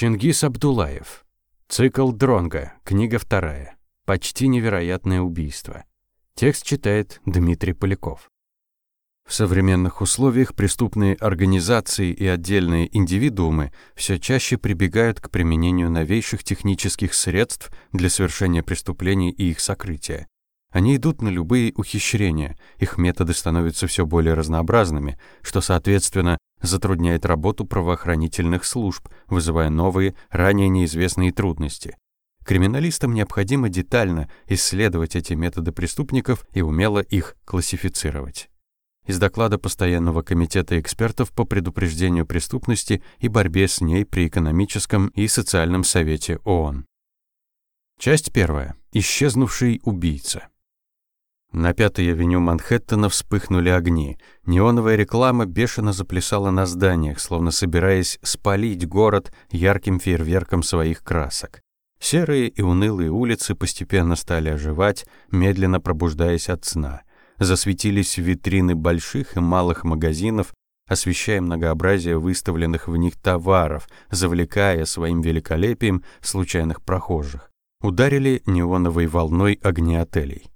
Чингис Абдулаев. Цикл Дронга. Книга вторая. Почти невероятное убийство. Текст читает Дмитрий Поляков. В современных условиях преступные организации и отдельные индивидуумы все чаще прибегают к применению новейших технических средств для совершения преступлений и их сокрытия. Они идут на любые ухищрения, их методы становятся все более разнообразными, что, соответственно, затрудняет работу правоохранительных служб, вызывая новые, ранее неизвестные трудности. Криминалистам необходимо детально исследовать эти методы преступников и умело их классифицировать из доклада Постоянного комитета экспертов по предупреждению преступности и борьбе с ней при экономическом и социальном совете ООН. Часть первая. Исчезнувший убийца. На Пятой авеню Манхэттена вспыхнули огни. Неоновая реклама бешено заплясала на зданиях, словно собираясь спалить город ярким фейерверком своих красок. Серые и унылые улицы постепенно стали оживать, медленно пробуждаясь от сна засветились витрины больших и малых магазинов, освещая многообразие выставленных в них товаров, завлекая своим великолепием случайных прохожих. Ударили неоновой волной огни отелей.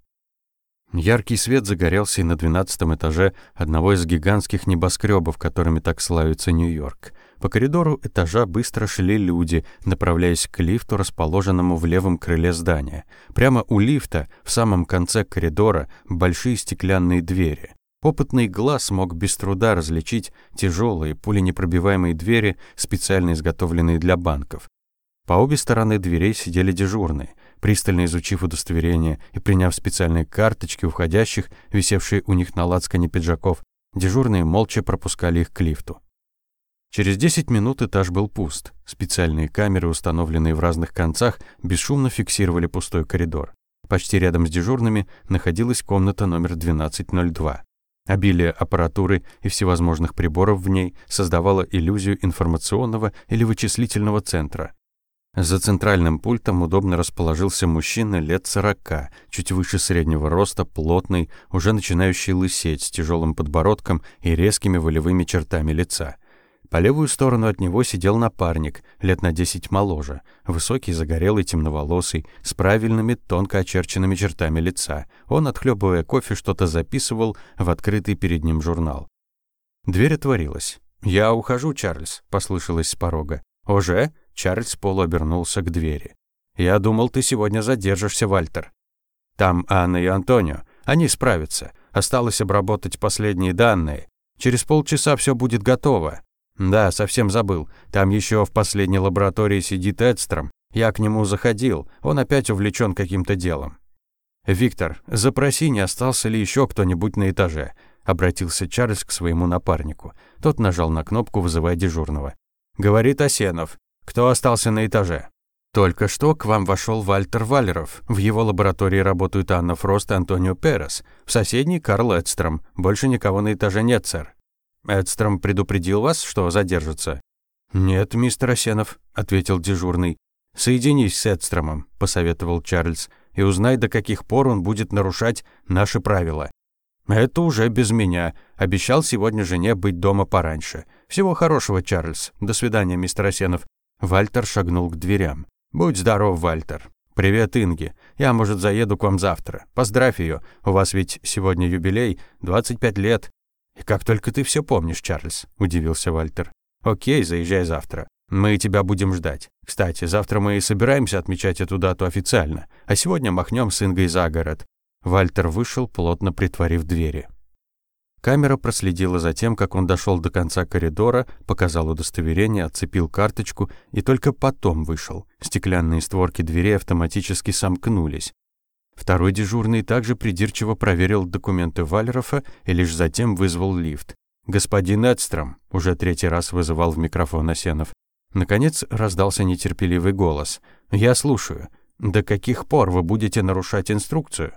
Яркий свет загорелся и на двенадцатом этаже одного из гигантских небоскребов, которыми так славится Нью-Йорк. По коридору этажа быстро шли люди, направляясь к лифту, расположенному в левом крыле здания. Прямо у лифта, в самом конце коридора, большие стеклянные двери. Опытный глаз мог без труда различить тяжелые, пуленепробиваемые двери, специально изготовленные для банков. По обе стороны дверей сидели дежурные. Пристально изучив удостоверение и приняв специальные карточки уходящих, висевшие у них на лацкане пиджаков, дежурные молча пропускали их к лифту. Через 10 минут этаж был пуст. Специальные камеры, установленные в разных концах, бесшумно фиксировали пустой коридор. Почти рядом с дежурными находилась комната номер 1202. Обилие аппаратуры и всевозможных приборов в ней создавало иллюзию информационного или вычислительного центра. За центральным пультом удобно расположился мужчина лет сорока, чуть выше среднего роста, плотный, уже начинающий лысеть, с тяжелым подбородком и резкими волевыми чертами лица. По левую сторону от него сидел напарник, лет на десять моложе, высокий, загорелый, темноволосый, с правильными, тонко очерченными чертами лица. Он, отхлебывая кофе, что-то записывал в открытый перед ним журнал. Дверь отворилась. «Я ухожу, Чарльз», — послышалось с порога. «Уже?» — Чарльз полуобернулся к двери. «Я думал, ты сегодня задержишься, Вальтер». «Там Анна и Антонио. Они справятся. Осталось обработать последние данные. Через полчаса все будет готово. «Да, совсем забыл. Там еще в последней лаборатории сидит Эдстром. Я к нему заходил. Он опять увлечен каким-то делом». «Виктор, запроси, не остался ли еще кто-нибудь на этаже?» Обратился Чарльз к своему напарнику. Тот нажал на кнопку, вызывая дежурного. «Говорит Осенов. Кто остался на этаже?» «Только что к вам вошел Вальтер Валеров. В его лаборатории работают Анна Фрост и Антонио Перес. В соседней Карл Эдстром. Больше никого на этаже нет, сэр». Эдстром предупредил вас, что задержится?» «Нет, мистер Осенов», — ответил дежурный. «Соединись с Эдстромом», — посоветовал Чарльз, «и узнай, до каких пор он будет нарушать наши правила». «Это уже без меня. Обещал сегодня жене быть дома пораньше. Всего хорошего, Чарльз. До свидания, мистер Осенов». Вальтер шагнул к дверям. «Будь здоров, Вальтер. Привет, Инги. Я, может, заеду к вам завтра. Поздравь ее. У вас ведь сегодня юбилей, 25 лет. «Как только ты все помнишь, Чарльз», — удивился Вальтер. «Окей, заезжай завтра. Мы тебя будем ждать. Кстати, завтра мы и собираемся отмечать эту дату официально, а сегодня махнем с Ингой за город». Вальтер вышел, плотно притворив двери. Камера проследила за тем, как он дошел до конца коридора, показал удостоверение, отцепил карточку и только потом вышел. Стеклянные створки дверей автоматически сомкнулись. Второй дежурный также придирчиво проверил документы Валерофа и лишь затем вызвал лифт. «Господин Эдстром», — уже третий раз вызывал в микрофон Осенов. Наконец раздался нетерпеливый голос. «Я слушаю. До каких пор вы будете нарушать инструкцию?»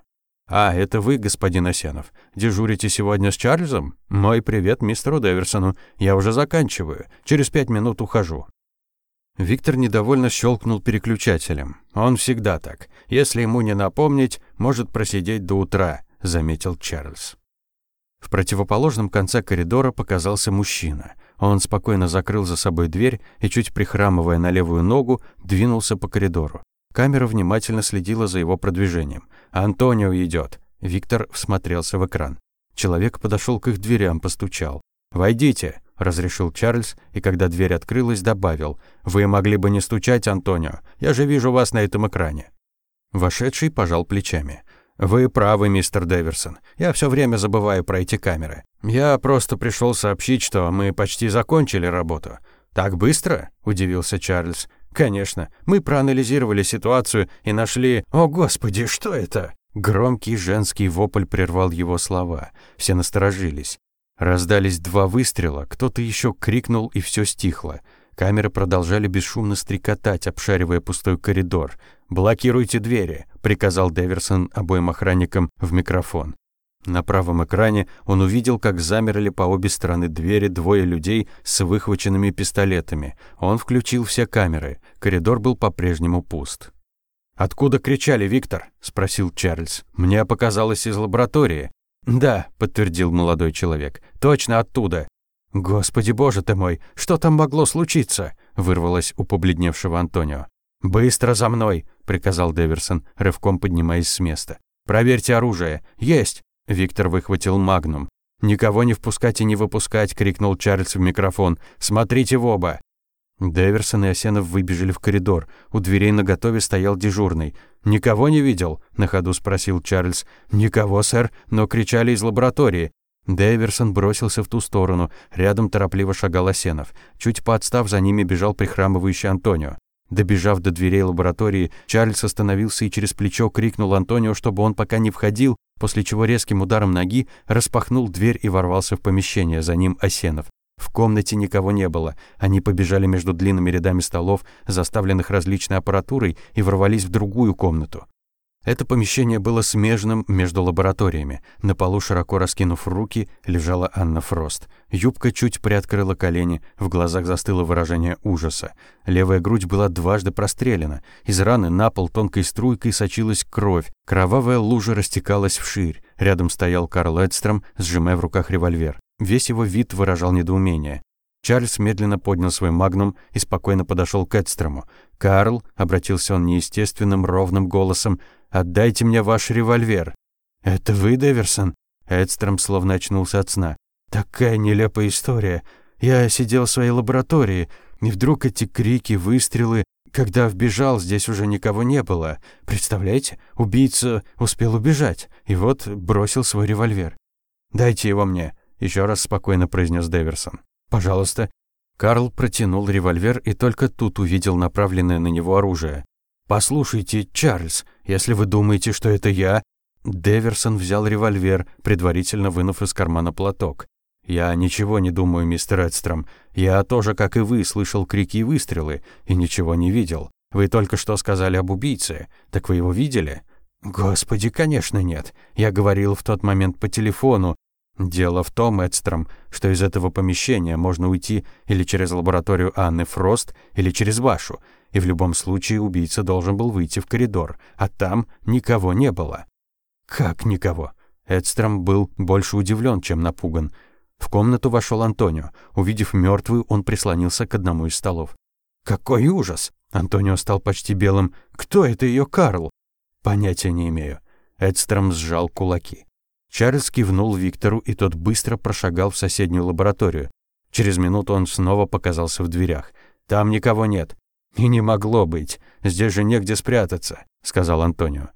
«А, это вы, господин Осенов. Дежурите сегодня с Чарльзом? Мой привет мистеру Дэверсону. Я уже заканчиваю. Через пять минут ухожу». Виктор недовольно щелкнул переключателем. Он всегда так. Если ему не напомнить, может просидеть до утра, заметил Чарльз. В противоположном конце коридора показался мужчина. Он спокойно закрыл за собой дверь и, чуть прихрамывая на левую ногу, двинулся по коридору. Камера внимательно следила за его продвижением. «Антонио идет. Виктор всмотрелся в экран. Человек подошел к их дверям, постучал. «Войдите», — разрешил Чарльз, и когда дверь открылась, добавил. «Вы могли бы не стучать, Антонио. Я же вижу вас на этом экране». Вошедший пожал плечами. «Вы правы, мистер Дэверсон. Я все время забываю про эти камеры. Я просто пришел сообщить, что мы почти закончили работу». «Так быстро?» – удивился Чарльз. «Конечно. Мы проанализировали ситуацию и нашли... О, Господи, что это?» Громкий женский вопль прервал его слова. Все насторожились. Раздались два выстрела, кто-то еще крикнул, и все стихло. Камеры продолжали бесшумно стрекотать, обшаривая пустой коридор. «Блокируйте двери», — приказал Деверсон обоим охранникам в микрофон. На правом экране он увидел, как замерли по обе стороны двери двое людей с выхваченными пистолетами. Он включил все камеры. Коридор был по-прежнему пуст. «Откуда кричали, Виктор?» — спросил Чарльз. «Мне показалось из лаборатории». «Да», — подтвердил молодой человек. «Точно оттуда». «Господи боже ты мой, что там могло случиться?» — вырвалось у побледневшего Антонио. «Быстро за мной!» — приказал Деверсон, рывком поднимаясь с места. «Проверьте оружие! Есть!» Виктор выхватил магнум. «Никого не впускать и не выпускать!» — крикнул Чарльз в микрофон. «Смотрите в оба!» Дэверсон и Осенов выбежали в коридор. У дверей наготове стоял дежурный. «Никого не видел?» — на ходу спросил Чарльз. «Никого, сэр, но кричали из лаборатории». Дэверсон бросился в ту сторону. Рядом торопливо шагал Осенов. Чуть поотстав, за ними бежал прихрамывающий Антонио. Добежав до дверей лаборатории, Чарльз остановился и через плечо крикнул Антонио, чтобы он пока не входил, после чего резким ударом ноги распахнул дверь и ворвался в помещение, за ним Осенов. В комнате никого не было. Они побежали между длинными рядами столов, заставленных различной аппаратурой, и ворвались в другую комнату. Это помещение было смежным между лабораториями. На полу, широко раскинув руки, лежала Анна Фрост. Юбка чуть приоткрыла колени, в глазах застыло выражение ужаса. Левая грудь была дважды прострелена. Из раны на пол тонкой струйкой сочилась кровь. Кровавая лужа растекалась вширь. Рядом стоял Карл Эдстром, сжимая в руках револьвер. Весь его вид выражал недоумение. Чарльз медленно поднял свой магнум и спокойно подошел к Эдстрому. «Карл», — обратился он неестественным ровным голосом, — «отдайте мне ваш револьвер». «Это вы, Деверсон?» Эдстром словно очнулся от сна. «Такая нелепая история. Я сидел в своей лаборатории, и вдруг эти крики, выстрелы. Когда вбежал, здесь уже никого не было. Представляете, убийца успел убежать, и вот бросил свой револьвер. «Дайте его мне», — еще раз спокойно произнес Деверсон. «Пожалуйста». Карл протянул револьвер и только тут увидел направленное на него оружие. «Послушайте, Чарльз, если вы думаете, что это я...» Деверсон взял револьвер, предварительно вынув из кармана платок. «Я ничего не думаю, мистер Эдстром. Я тоже, как и вы, слышал крики и выстрелы, и ничего не видел. Вы только что сказали об убийце. Так вы его видели?» «Господи, конечно нет. Я говорил в тот момент по телефону, Дело в том, Эдстром, что из этого помещения можно уйти или через лабораторию Анны Фрост, или через вашу, и в любом случае убийца должен был выйти в коридор, а там никого не было. Как никого? Эдстром был больше удивлен, чем напуган. В комнату вошел Антонио. Увидев мертвую, он прислонился к одному из столов. «Какой ужас!» Антонио стал почти белым. «Кто это ее Карл?» «Понятия не имею». Эдстром сжал кулаки. Чарльз кивнул Виктору, и тот быстро прошагал в соседнюю лабораторию. Через минуту он снова показался в дверях. «Там никого нет». «И не могло быть. Здесь же негде спрятаться», — сказал Антонио.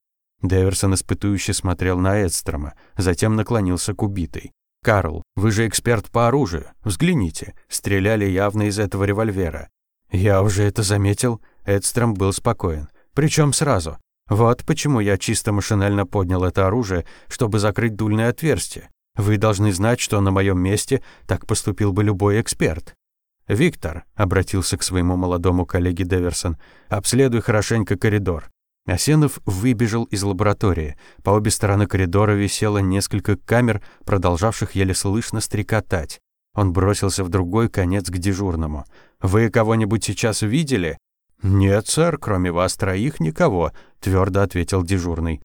Дэверсон испытующе смотрел на Эдстрома, затем наклонился к убитой. «Карл, вы же эксперт по оружию. Взгляните. Стреляли явно из этого револьвера». «Я уже это заметил». Эдстром был спокоен. «Причем сразу. Вот почему я чисто машинально поднял это оружие, чтобы закрыть дульное отверстие. Вы должны знать, что на моем месте так поступил бы любой эксперт. «Виктор», — обратился к своему молодому коллеге Деверсон, — «обследуй хорошенько коридор». Осенов выбежал из лаборатории. По обе стороны коридора висело несколько камер, продолжавших еле слышно стрекотать. Он бросился в другой конец к дежурному. «Вы кого-нибудь сейчас видели?» «Нет, сэр, кроме вас троих никого», — твердо ответил дежурный.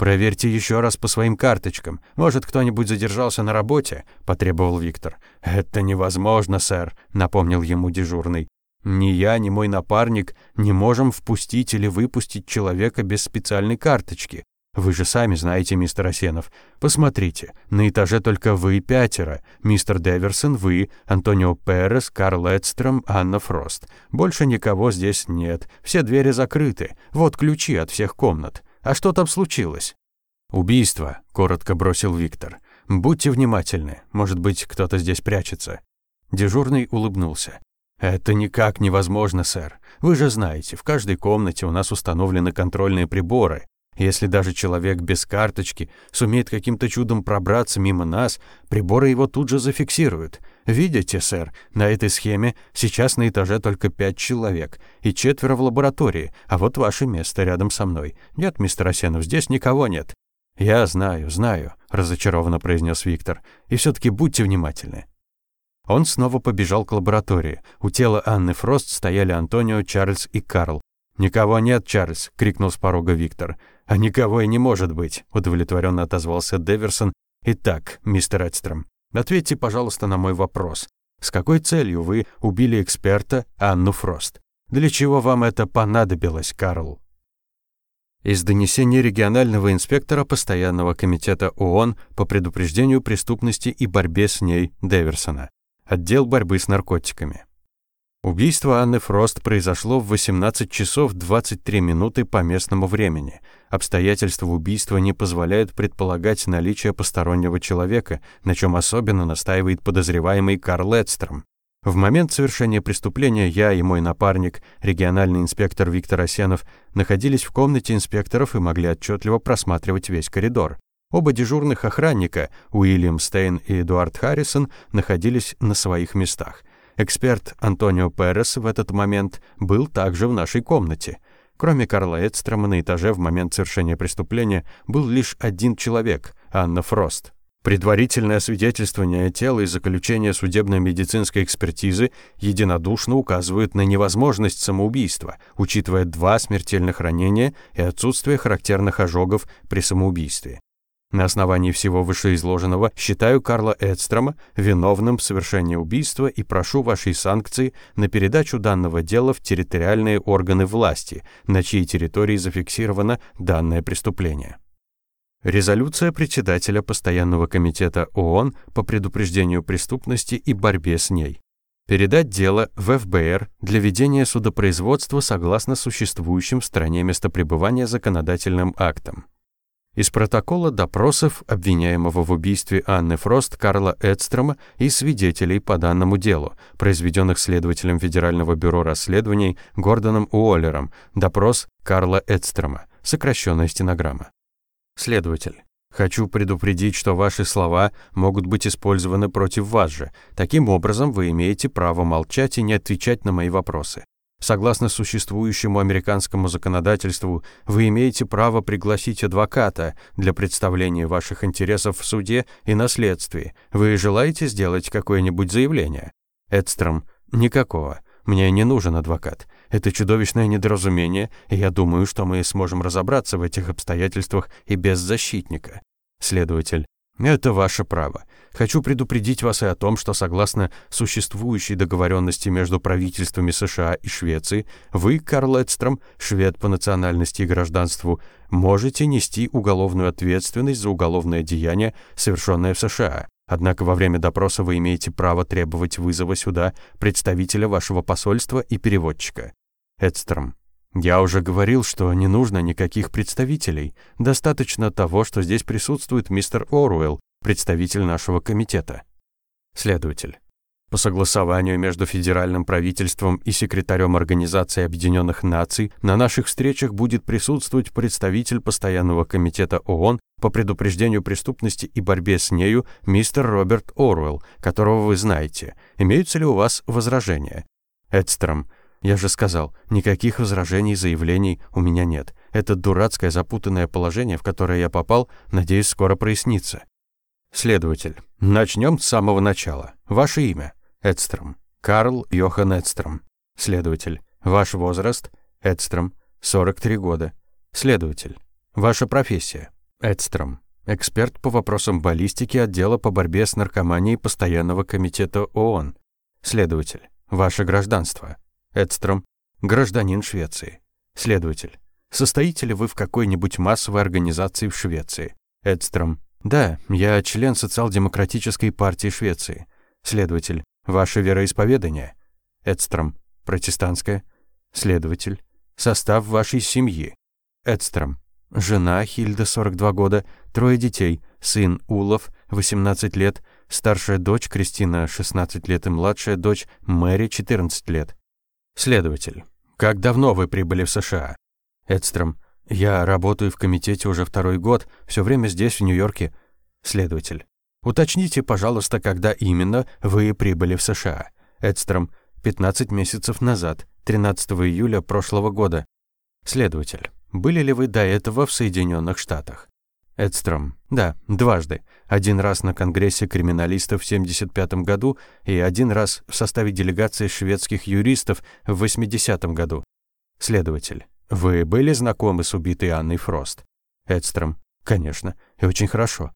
«Проверьте еще раз по своим карточкам. Может, кто-нибудь задержался на работе?» – потребовал Виктор. «Это невозможно, сэр», – напомнил ему дежурный. «Ни я, ни мой напарник не можем впустить или выпустить человека без специальной карточки. Вы же сами знаете, мистер Осенов. Посмотрите, на этаже только вы пятеро. Мистер Деверсон, вы, Антонио Перес, Карл Эдстром, Анна Фрост. Больше никого здесь нет. Все двери закрыты. Вот ключи от всех комнат. А что там случилось?» «Убийство», — коротко бросил Виктор. «Будьте внимательны. Может быть, кто-то здесь прячется». Дежурный улыбнулся. «Это никак невозможно, сэр. Вы же знаете, в каждой комнате у нас установлены контрольные приборы. Если даже человек без карточки сумеет каким-то чудом пробраться мимо нас, приборы его тут же зафиксируют. Видите, сэр, на этой схеме сейчас на этаже только пять человек и четверо в лаборатории, а вот ваше место рядом со мной. Нет, мистер Осенов, здесь никого нет. Я знаю, знаю, разочарованно произнес Виктор. И все таки будьте внимательны. Он снова побежал к лаборатории. У тела Анны Фрост стояли Антонио, Чарльз и Карл. «Никого нет, Чарльз!» — крикнул с порога Виктор. «А никого и не может быть», — удовлетворенно отозвался Деверсон. «Итак, мистер Эдстром, ответьте, пожалуйста, на мой вопрос. С какой целью вы убили эксперта Анну Фрост? Для чего вам это понадобилось, Карл?» Из донесения регионального инспектора Постоянного комитета ООН по предупреждению преступности и борьбе с ней Деверсона. Отдел борьбы с наркотиками. Убийство Анны Фрост произошло в 18 часов 23 минуты по местному времени. Обстоятельства убийства не позволяют предполагать наличие постороннего человека, на чем особенно настаивает подозреваемый Карл Эдстром. В момент совершения преступления я и мой напарник, региональный инспектор Виктор Осенов, находились в комнате инспекторов и могли отчетливо просматривать весь коридор. Оба дежурных охранника, Уильям Стейн и Эдуард Харрисон, находились на своих местах. Эксперт Антонио Перес в этот момент был также в нашей комнате. Кроме Карла Эдстрома на этаже в момент совершения преступления был лишь один человек — Анна Фрост. Предварительное освидетельствование тела и заключение судебно-медицинской экспертизы единодушно указывают на невозможность самоубийства, учитывая два смертельных ранения и отсутствие характерных ожогов при самоубийстве. На основании всего вышеизложенного считаю Карла Эдстрома виновным в совершении убийства и прошу вашей санкции на передачу данного дела в территориальные органы власти, на чьей территории зафиксировано данное преступление. Резолюция председателя Постоянного комитета ООН по предупреждению преступности и борьбе с ней. Передать дело в ФБР для ведения судопроизводства согласно существующим в стране местопребывания законодательным актам. Из протокола допросов обвиняемого в убийстве Анны Фрост Карла Эдстрома и свидетелей по данному делу, произведенных следователем Федерального бюро расследований Гордоном Уоллером, допрос Карла Эдстрома, сокращенная стенограмма. Следователь. Хочу предупредить, что ваши слова могут быть использованы против вас же. Таким образом, вы имеете право молчать и не отвечать на мои вопросы. Согласно существующему американскому законодательству, вы имеете право пригласить адвоката для представления ваших интересов в суде и на следствии. Вы желаете сделать какое-нибудь заявление? Эдстром. Никакого. Мне не нужен адвокат. Это чудовищное недоразумение, и я думаю, что мы сможем разобраться в этих обстоятельствах и без защитника. Следователь. Это ваше право. Хочу предупредить вас и о том, что согласно существующей договоренности между правительствами США и Швеции, вы, Карл Эдстром, швед по национальности и гражданству, можете нести уголовную ответственность за уголовное деяние, совершенное в США. Однако во время допроса вы имеете право требовать вызова сюда представителя вашего посольства и переводчика. Эдстром. Я уже говорил, что не нужно никаких представителей. Достаточно того, что здесь присутствует мистер Оруэлл, представитель нашего комитета. Следователь. По согласованию между федеральным правительством и секретарем Организации Объединенных Наций на наших встречах будет присутствовать представитель Постоянного комитета ООН по предупреждению преступности и борьбе с нею мистер Роберт Оруэлл, которого вы знаете. Имеются ли у вас возражения? Эдстром. Я же сказал, никаких возражений и заявлений у меня нет. Это дурацкое запутанное положение, в которое я попал, надеюсь, скоро прояснится. Следователь. Начнем с самого начала. Ваше имя? Эдстром. Карл Йохан Эдстром. Следователь. Ваш возраст? Эдстром. 43 года. Следователь. Ваша профессия? Эдстром. Эксперт по вопросам баллистики отдела по борьбе с наркоманией Постоянного комитета ООН. Следователь. Ваше гражданство. Эдстром. Гражданин Швеции. Следователь. Состоите ли вы в какой-нибудь массовой организации в Швеции? Эдстром. Да, я член социал-демократической партии Швеции. Следователь. Ваше вероисповедание? Эдстром. Протестантское. Следователь. Состав вашей семьи. Эдстром. Жена Хильда, 42 года, трое детей, сын Улов, 18 лет, старшая дочь Кристина, 16 лет и младшая дочь Мэри, 14 лет. Следователь. Как давно вы прибыли в США? Эдстром. Я работаю в комитете уже второй год, все время здесь, в Нью-Йорке. Следователь. Уточните, пожалуйста, когда именно вы прибыли в США. Эдстром. 15 месяцев назад, 13 июля прошлого года. Следователь. Были ли вы до этого в Соединенных Штатах? Эдстром. Да, дважды. Один раз на Конгрессе криминалистов в 75 году и один раз в составе делегации шведских юристов в 80 году. Следователь. Вы были знакомы с убитой Анной Фрост? Эдстром. Конечно, и очень хорошо.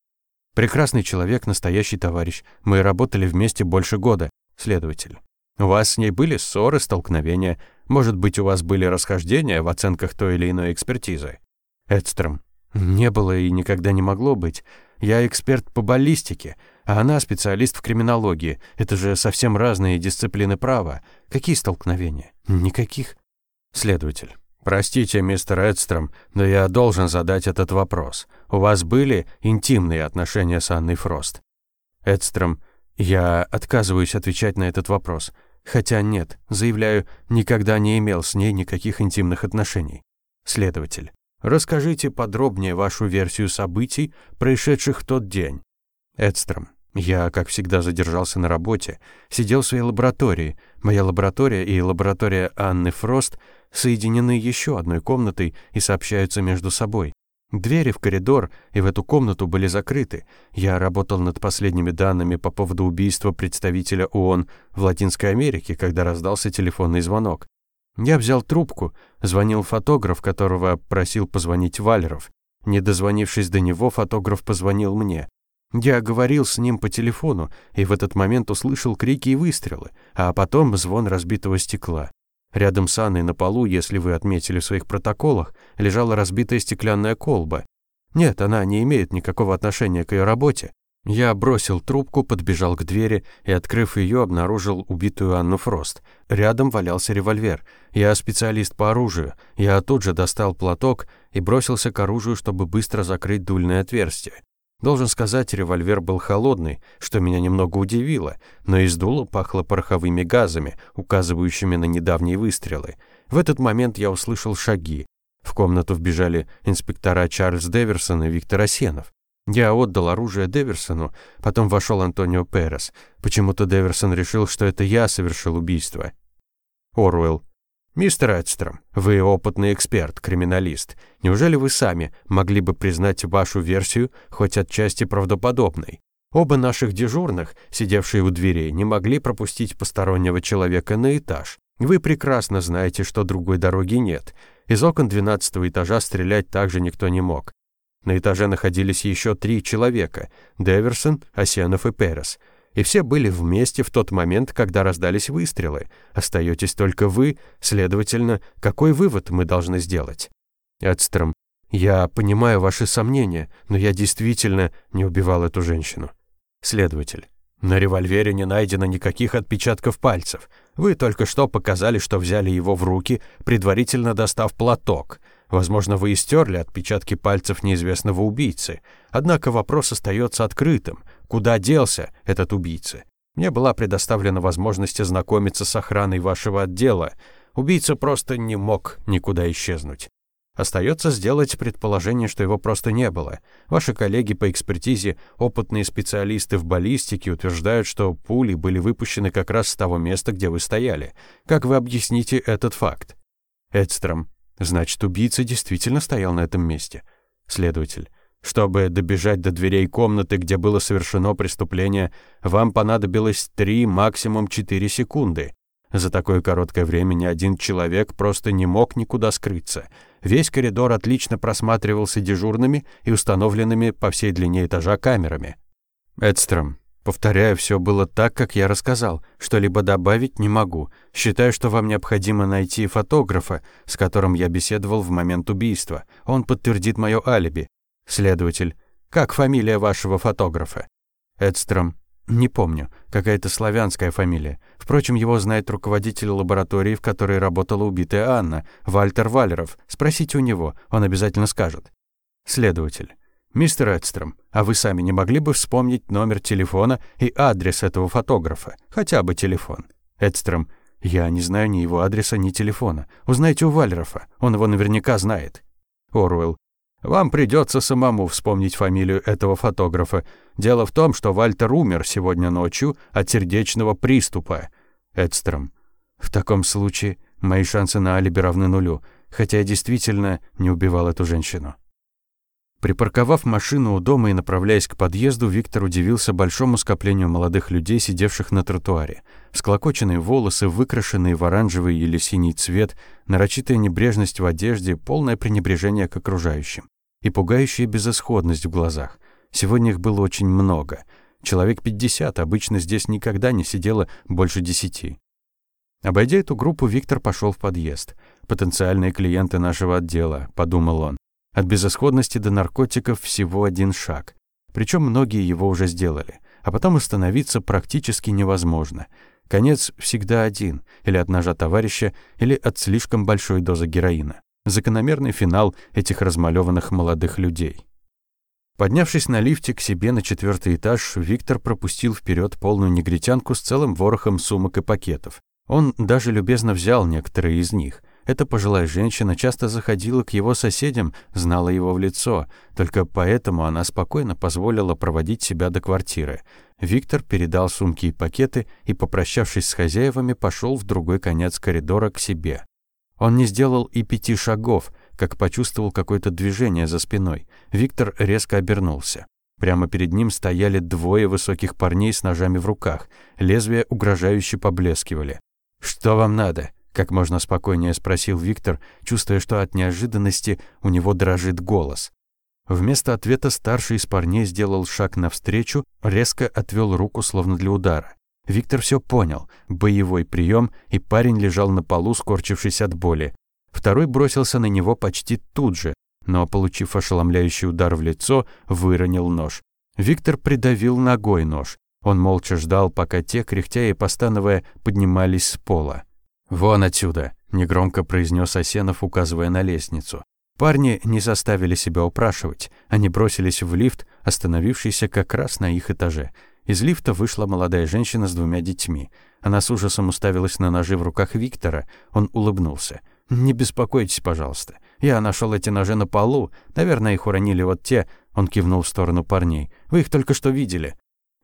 Прекрасный человек, настоящий товарищ. Мы работали вместе больше года. Следователь. У вас с ней были ссоры, столкновения? Может быть, у вас были расхождения в оценках той или иной экспертизы? Эдстром. Не было и никогда не могло быть. Я эксперт по баллистике, а она специалист в криминологии. Это же совсем разные дисциплины права. Какие столкновения? Никаких. Следователь. Простите, мистер Эдстром, но я должен задать этот вопрос. У вас были интимные отношения с Анной Фрост? Эдстром. Я отказываюсь отвечать на этот вопрос. Хотя нет, заявляю, никогда не имел с ней никаких интимных отношений. Следователь. Расскажите подробнее вашу версию событий, происшедших в тот день. Эдстром. Я, как всегда, задержался на работе, сидел в своей лаборатории. Моя лаборатория и лаборатория Анны Фрост соединены еще одной комнатой и сообщаются между собой. Двери в коридор и в эту комнату были закрыты. Я работал над последними данными по поводу убийства представителя ООН в Латинской Америке, когда раздался телефонный звонок. Я взял трубку, звонил фотограф, которого просил позвонить Валеров. Не дозвонившись до него, фотограф позвонил мне. Я говорил с ним по телефону и в этот момент услышал крики и выстрелы, а потом звон разбитого стекла. Рядом с Анной на полу, если вы отметили в своих протоколах, лежала разбитая стеклянная колба. Нет, она не имеет никакого отношения к ее работе. Я бросил трубку, подбежал к двери и, открыв ее, обнаружил убитую Анну Фрост. Рядом валялся револьвер. Я специалист по оружию. Я тут же достал платок и бросился к оружию, чтобы быстро закрыть дульное отверстие. Должен сказать, револьвер был холодный, что меня немного удивило, но из дула пахло пороховыми газами, указывающими на недавние выстрелы. В этот момент я услышал шаги. В комнату вбежали инспектора Чарльз Деверсон и Виктор Осенов. Я отдал оружие Деверсону, потом вошел Антонио Перес. Почему-то Деверсон решил, что это я совершил убийство. Оруэлл. «Мистер Эдстром, вы опытный эксперт, криминалист. Неужели вы сами могли бы признать вашу версию хоть отчасти правдоподобной? Оба наших дежурных, сидевшие у дверей, не могли пропустить постороннего человека на этаж. Вы прекрасно знаете, что другой дороги нет. Из окон двенадцатого этажа стрелять также никто не мог. На этаже находились еще три человека – Деверсон, Осенов и Перес – и все были вместе в тот момент, когда раздались выстрелы. Остаетесь только вы, следовательно, какой вывод мы должны сделать? Эдстром, я понимаю ваши сомнения, но я действительно не убивал эту женщину. Следователь, на револьвере не найдено никаких отпечатков пальцев. Вы только что показали, что взяли его в руки, предварительно достав платок. Возможно, вы истерли отпечатки пальцев неизвестного убийцы. Однако вопрос остается открытым. Куда делся этот убийца? Мне была предоставлена возможность ознакомиться с охраной вашего отдела. Убийца просто не мог никуда исчезнуть. Остается сделать предположение, что его просто не было. Ваши коллеги по экспертизе, опытные специалисты в баллистике, утверждают, что пули были выпущены как раз с того места, где вы стояли. Как вы объясните этот факт? Эдстром. Значит, убийца действительно стоял на этом месте. Следователь. Чтобы добежать до дверей комнаты, где было совершено преступление, вам понадобилось 3, максимум 4 секунды. За такое короткое время ни один человек просто не мог никуда скрыться. Весь коридор отлично просматривался дежурными и установленными по всей длине этажа камерами. Эдстром, повторяю, все было так, как я рассказал. Что-либо добавить не могу. Считаю, что вам необходимо найти фотографа, с которым я беседовал в момент убийства. Он подтвердит мое алиби. Следователь, как фамилия вашего фотографа? Эдстром, не помню, какая-то славянская фамилия. Впрочем, его знает руководитель лаборатории, в которой работала убитая Анна, Вальтер Валеров. Спросите у него, он обязательно скажет. Следователь. Мистер Эдстром, а вы сами не могли бы вспомнить номер телефона и адрес этого фотографа? Хотя бы телефон. Эдстром. Я не знаю ни его адреса, ни телефона. Узнайте у Валерова, он его наверняка знает. Оруэлл. Вам придется самому вспомнить фамилию этого фотографа. Дело в том, что Вальтер умер сегодня ночью от сердечного приступа. Эдстром. В таком случае мои шансы на алиби равны нулю, хотя я действительно не убивал эту женщину. Припарковав машину у дома и направляясь к подъезду, Виктор удивился большому скоплению молодых людей, сидевших на тротуаре. Склокоченные волосы, выкрашенные в оранжевый или синий цвет, нарочитая небрежность в одежде, полное пренебрежение к окружающим и пугающая безысходность в глазах. Сегодня их было очень много. Человек 50, обычно здесь никогда не сидело больше десяти. Обойдя эту группу, Виктор пошел в подъезд. «Потенциальные клиенты нашего отдела», — подумал он. От безысходности до наркотиков всего один шаг. Причем многие его уже сделали. А потом остановиться практически невозможно. Конец всегда один. Или от ножа товарища, или от слишком большой дозы героина. Закономерный финал этих размалеванных молодых людей. Поднявшись на лифте к себе на четвертый этаж, Виктор пропустил вперед полную негритянку с целым ворохом сумок и пакетов. Он даже любезно взял некоторые из них — эта пожилая женщина часто заходила к его соседям, знала его в лицо, только поэтому она спокойно позволила проводить себя до квартиры. Виктор передал сумки и пакеты и, попрощавшись с хозяевами, пошел в другой конец коридора к себе. Он не сделал и пяти шагов, как почувствовал какое-то движение за спиной. Виктор резко обернулся. Прямо перед ним стояли двое высоких парней с ножами в руках. Лезвия угрожающе поблескивали. «Что вам надо?» Как можно спокойнее спросил Виктор, чувствуя, что от неожиданности у него дрожит голос. Вместо ответа старший из парней сделал шаг навстречу, резко отвел руку, словно для удара. Виктор все понял. Боевой прием, и парень лежал на полу, скорчившись от боли. Второй бросился на него почти тут же, но, получив ошеломляющий удар в лицо, выронил нож. Виктор придавил ногой нож. Он молча ждал, пока те, кряхтя и постановая, поднимались с пола. «Вон отсюда», — негромко произнес Осенов, указывая на лестницу. Парни не заставили себя упрашивать. Они бросились в лифт, остановившийся как раз на их этаже. Из лифта вышла молодая женщина с двумя детьми. Она с ужасом уставилась на ножи в руках Виктора. Он улыбнулся. «Не беспокойтесь, пожалуйста. Я нашел эти ножи на полу. Наверное, их уронили вот те...» Он кивнул в сторону парней. «Вы их только что видели».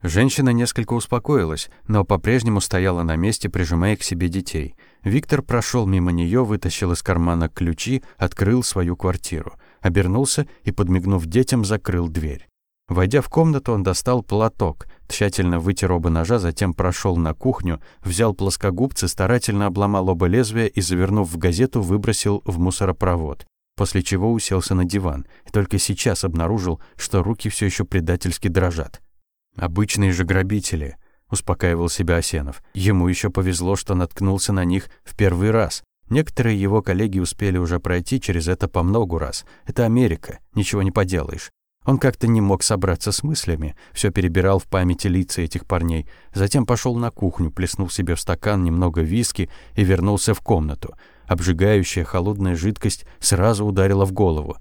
Женщина несколько успокоилась, но по-прежнему стояла на месте, прижимая к себе детей. Виктор прошел мимо нее, вытащил из кармана ключи, открыл свою квартиру, обернулся и, подмигнув детям, закрыл дверь. Войдя в комнату, он достал платок, тщательно вытер оба ножа, затем прошел на кухню, взял плоскогубцы, старательно обломал оба лезвия и, завернув в газету, выбросил в мусоропровод, после чего уселся на диван и только сейчас обнаружил, что руки все еще предательски дрожат. Обычные же грабители, успокаивал себя Осенов. Ему еще повезло, что наткнулся на них в первый раз. Некоторые его коллеги успели уже пройти через это по многу раз. Это Америка, ничего не поделаешь. Он как-то не мог собраться с мыслями, все перебирал в памяти лица этих парней, затем пошел на кухню, плеснул себе в стакан немного виски и вернулся в комнату. Обжигающая холодная жидкость сразу ударила в голову.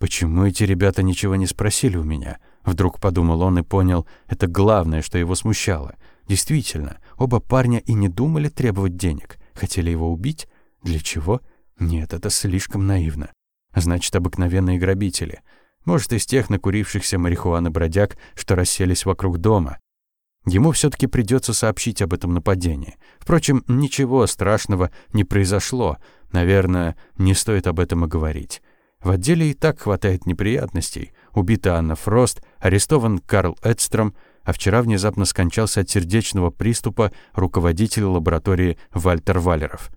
Почему эти ребята ничего не спросили у меня? Вдруг подумал он и понял, это главное, что его смущало. Действительно, оба парня и не думали требовать денег. Хотели его убить? Для чего? Нет, это слишком наивно. Значит, обыкновенные грабители. Может, из тех накурившихся марихуаны бродяг, что расселись вокруг дома. Ему все таки придется сообщить об этом нападении. Впрочем, ничего страшного не произошло. Наверное, не стоит об этом и говорить. В отделе и так хватает неприятностей. Убита Анна Фрост, арестован Карл Эдстром, а вчера внезапно скончался от сердечного приступа руководитель лаборатории Вальтер Валеров.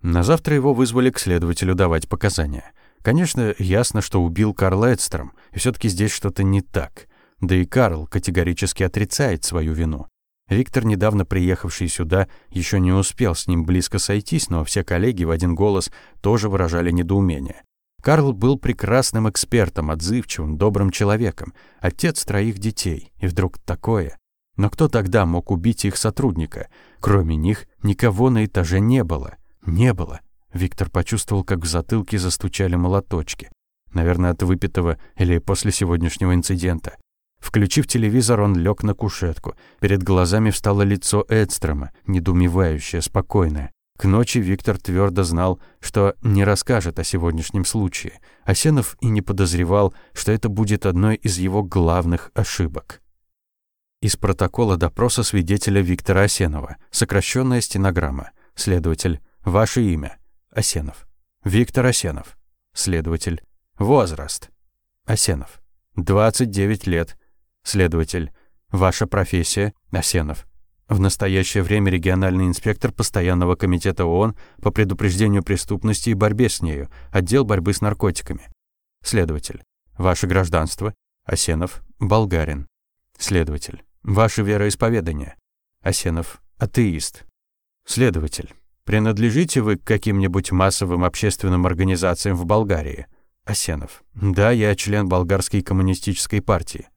На завтра его вызвали к следователю давать показания. Конечно, ясно, что убил Карл Эдстром, и все таки здесь что-то не так. Да и Карл категорически отрицает свою вину. Виктор, недавно приехавший сюда, еще не успел с ним близко сойтись, но все коллеги в один голос тоже выражали недоумение. Карл был прекрасным экспертом, отзывчивым, добрым человеком, отец троих детей, и вдруг такое. Но кто тогда мог убить их сотрудника? Кроме них никого на этаже не было. Не было. Виктор почувствовал, как в затылке застучали молоточки. Наверное, от выпитого или после сегодняшнего инцидента. Включив телевизор, он лег на кушетку. Перед глазами встало лицо Эдстрома, недоумевающее, спокойное. К ночи Виктор твердо знал, что не расскажет о сегодняшнем случае. Асенов и не подозревал, что это будет одной из его главных ошибок. Из протокола допроса свидетеля Виктора Асенова. Сокращенная стенограмма. Следователь. Ваше имя. Асенов. Виктор Асенов. Следователь. Возраст. Асенов. 29 лет. Следователь. Ваша профессия. Асенов. В настоящее время региональный инспектор Постоянного комитета ООН по предупреждению преступности и борьбе с нею, отдел борьбы с наркотиками. Следователь. Ваше гражданство. Асенов. Болгарин. Следователь. Ваше вероисповедание. Асенов. Атеист. Следователь. Принадлежите вы к каким-нибудь массовым общественным организациям в Болгарии? Асенов. Да, я член болгарской коммунистической партии.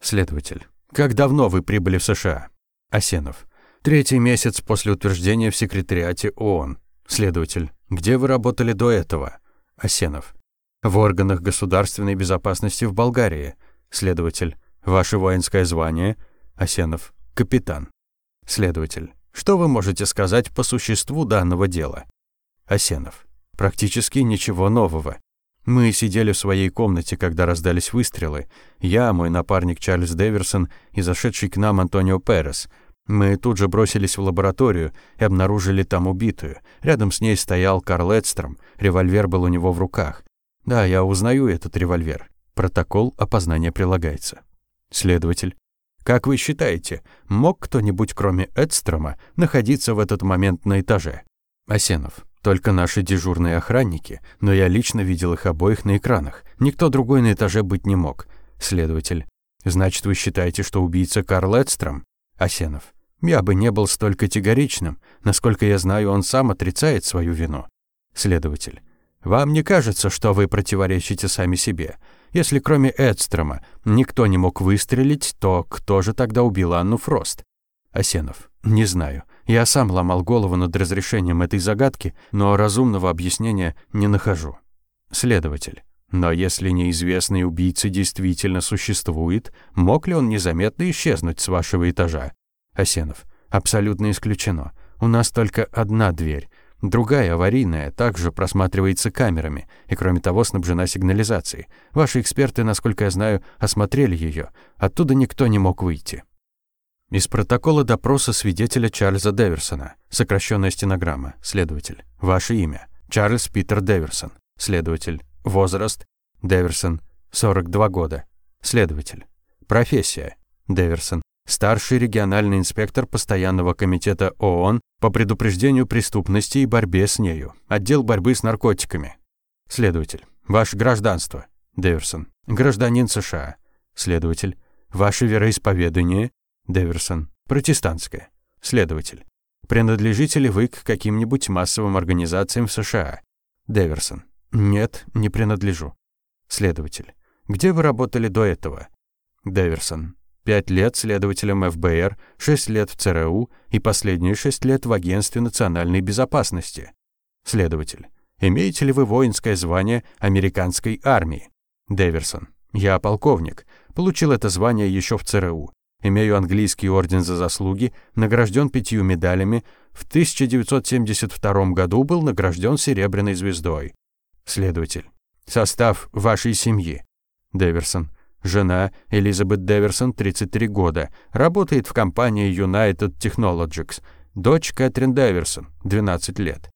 Следователь. Как давно вы прибыли в США? Асенов. Третий месяц после утверждения в секретариате ООН. Следователь. Где вы работали до этого? Асенов. В органах государственной безопасности в Болгарии. Следователь. Ваше воинское звание? Асенов. Капитан. Следователь. Что вы можете сказать по существу данного дела? Асенов. Практически ничего нового. Мы сидели в своей комнате, когда раздались выстрелы. Я, мой напарник Чарльз Дэверсон и зашедший к нам Антонио Перес. Мы тут же бросились в лабораторию и обнаружили там убитую. Рядом с ней стоял Карл Эдстром. Револьвер был у него в руках. Да, я узнаю этот револьвер. Протокол опознания прилагается. Следователь. Как вы считаете, мог кто-нибудь, кроме Эдстрома, находиться в этот момент на этаже? Асенов. Только наши дежурные охранники, но я лично видел их обоих на экранах. Никто другой на этаже быть не мог. Следователь. Значит, вы считаете, что убийца Карл Эдстром? Асенов. Я бы не был столь категоричным. Насколько я знаю, он сам отрицает свою вину. Следователь. Вам не кажется, что вы противоречите сами себе? Если кроме Эдстрома никто не мог выстрелить, то кто же тогда убил Анну Фрост? Асенов. Не знаю. Я сам ломал голову над разрешением этой загадки, но разумного объяснения не нахожу. Следователь. Но если неизвестный убийца действительно существует, мог ли он незаметно исчезнуть с вашего этажа? Асенов. Абсолютно исключено. У нас только одна дверь. Другая, аварийная, также просматривается камерами и, кроме того, снабжена сигнализацией. Ваши эксперты, насколько я знаю, осмотрели ее. Оттуда никто не мог выйти. Из протокола допроса свидетеля Чарльза Дэверсона. Сокращенная стенограмма. Следователь. Ваше имя. Чарльз Питер Дэверсон. Следователь. Возраст. Дэверсон. 42 года. Следователь. Профессия. Дэверсон. Старший региональный инспектор Постоянного комитета ООН по предупреждению преступности и борьбе с нею. Отдел борьбы с наркотиками. Следователь. Ваше гражданство. Дэверсон. Гражданин США. Следователь. Ваше вероисповедание. Дэверсон. Протестантская. Следователь. Принадлежите ли вы к каким-нибудь массовым организациям в США? Дэверсон. Нет, не принадлежу. Следователь. Где вы работали до этого? Дэверсон. Пять лет следователем ФБР, шесть лет в ЦРУ и последние шесть лет в Агентстве национальной безопасности. Следователь. Имеете ли вы воинское звание американской армии? Дэверсон. Я полковник. Получил это звание еще в ЦРУ. Имею английский орден за заслуги, награжден пятью медалями. В 1972 году был награжден серебряной звездой. Следователь. Состав вашей семьи. Дэверсон. Жена Элизабет Дэверсон, 33 года, работает в компании United Technologies. Дочь Кэтрин Дэверсон, 12 лет.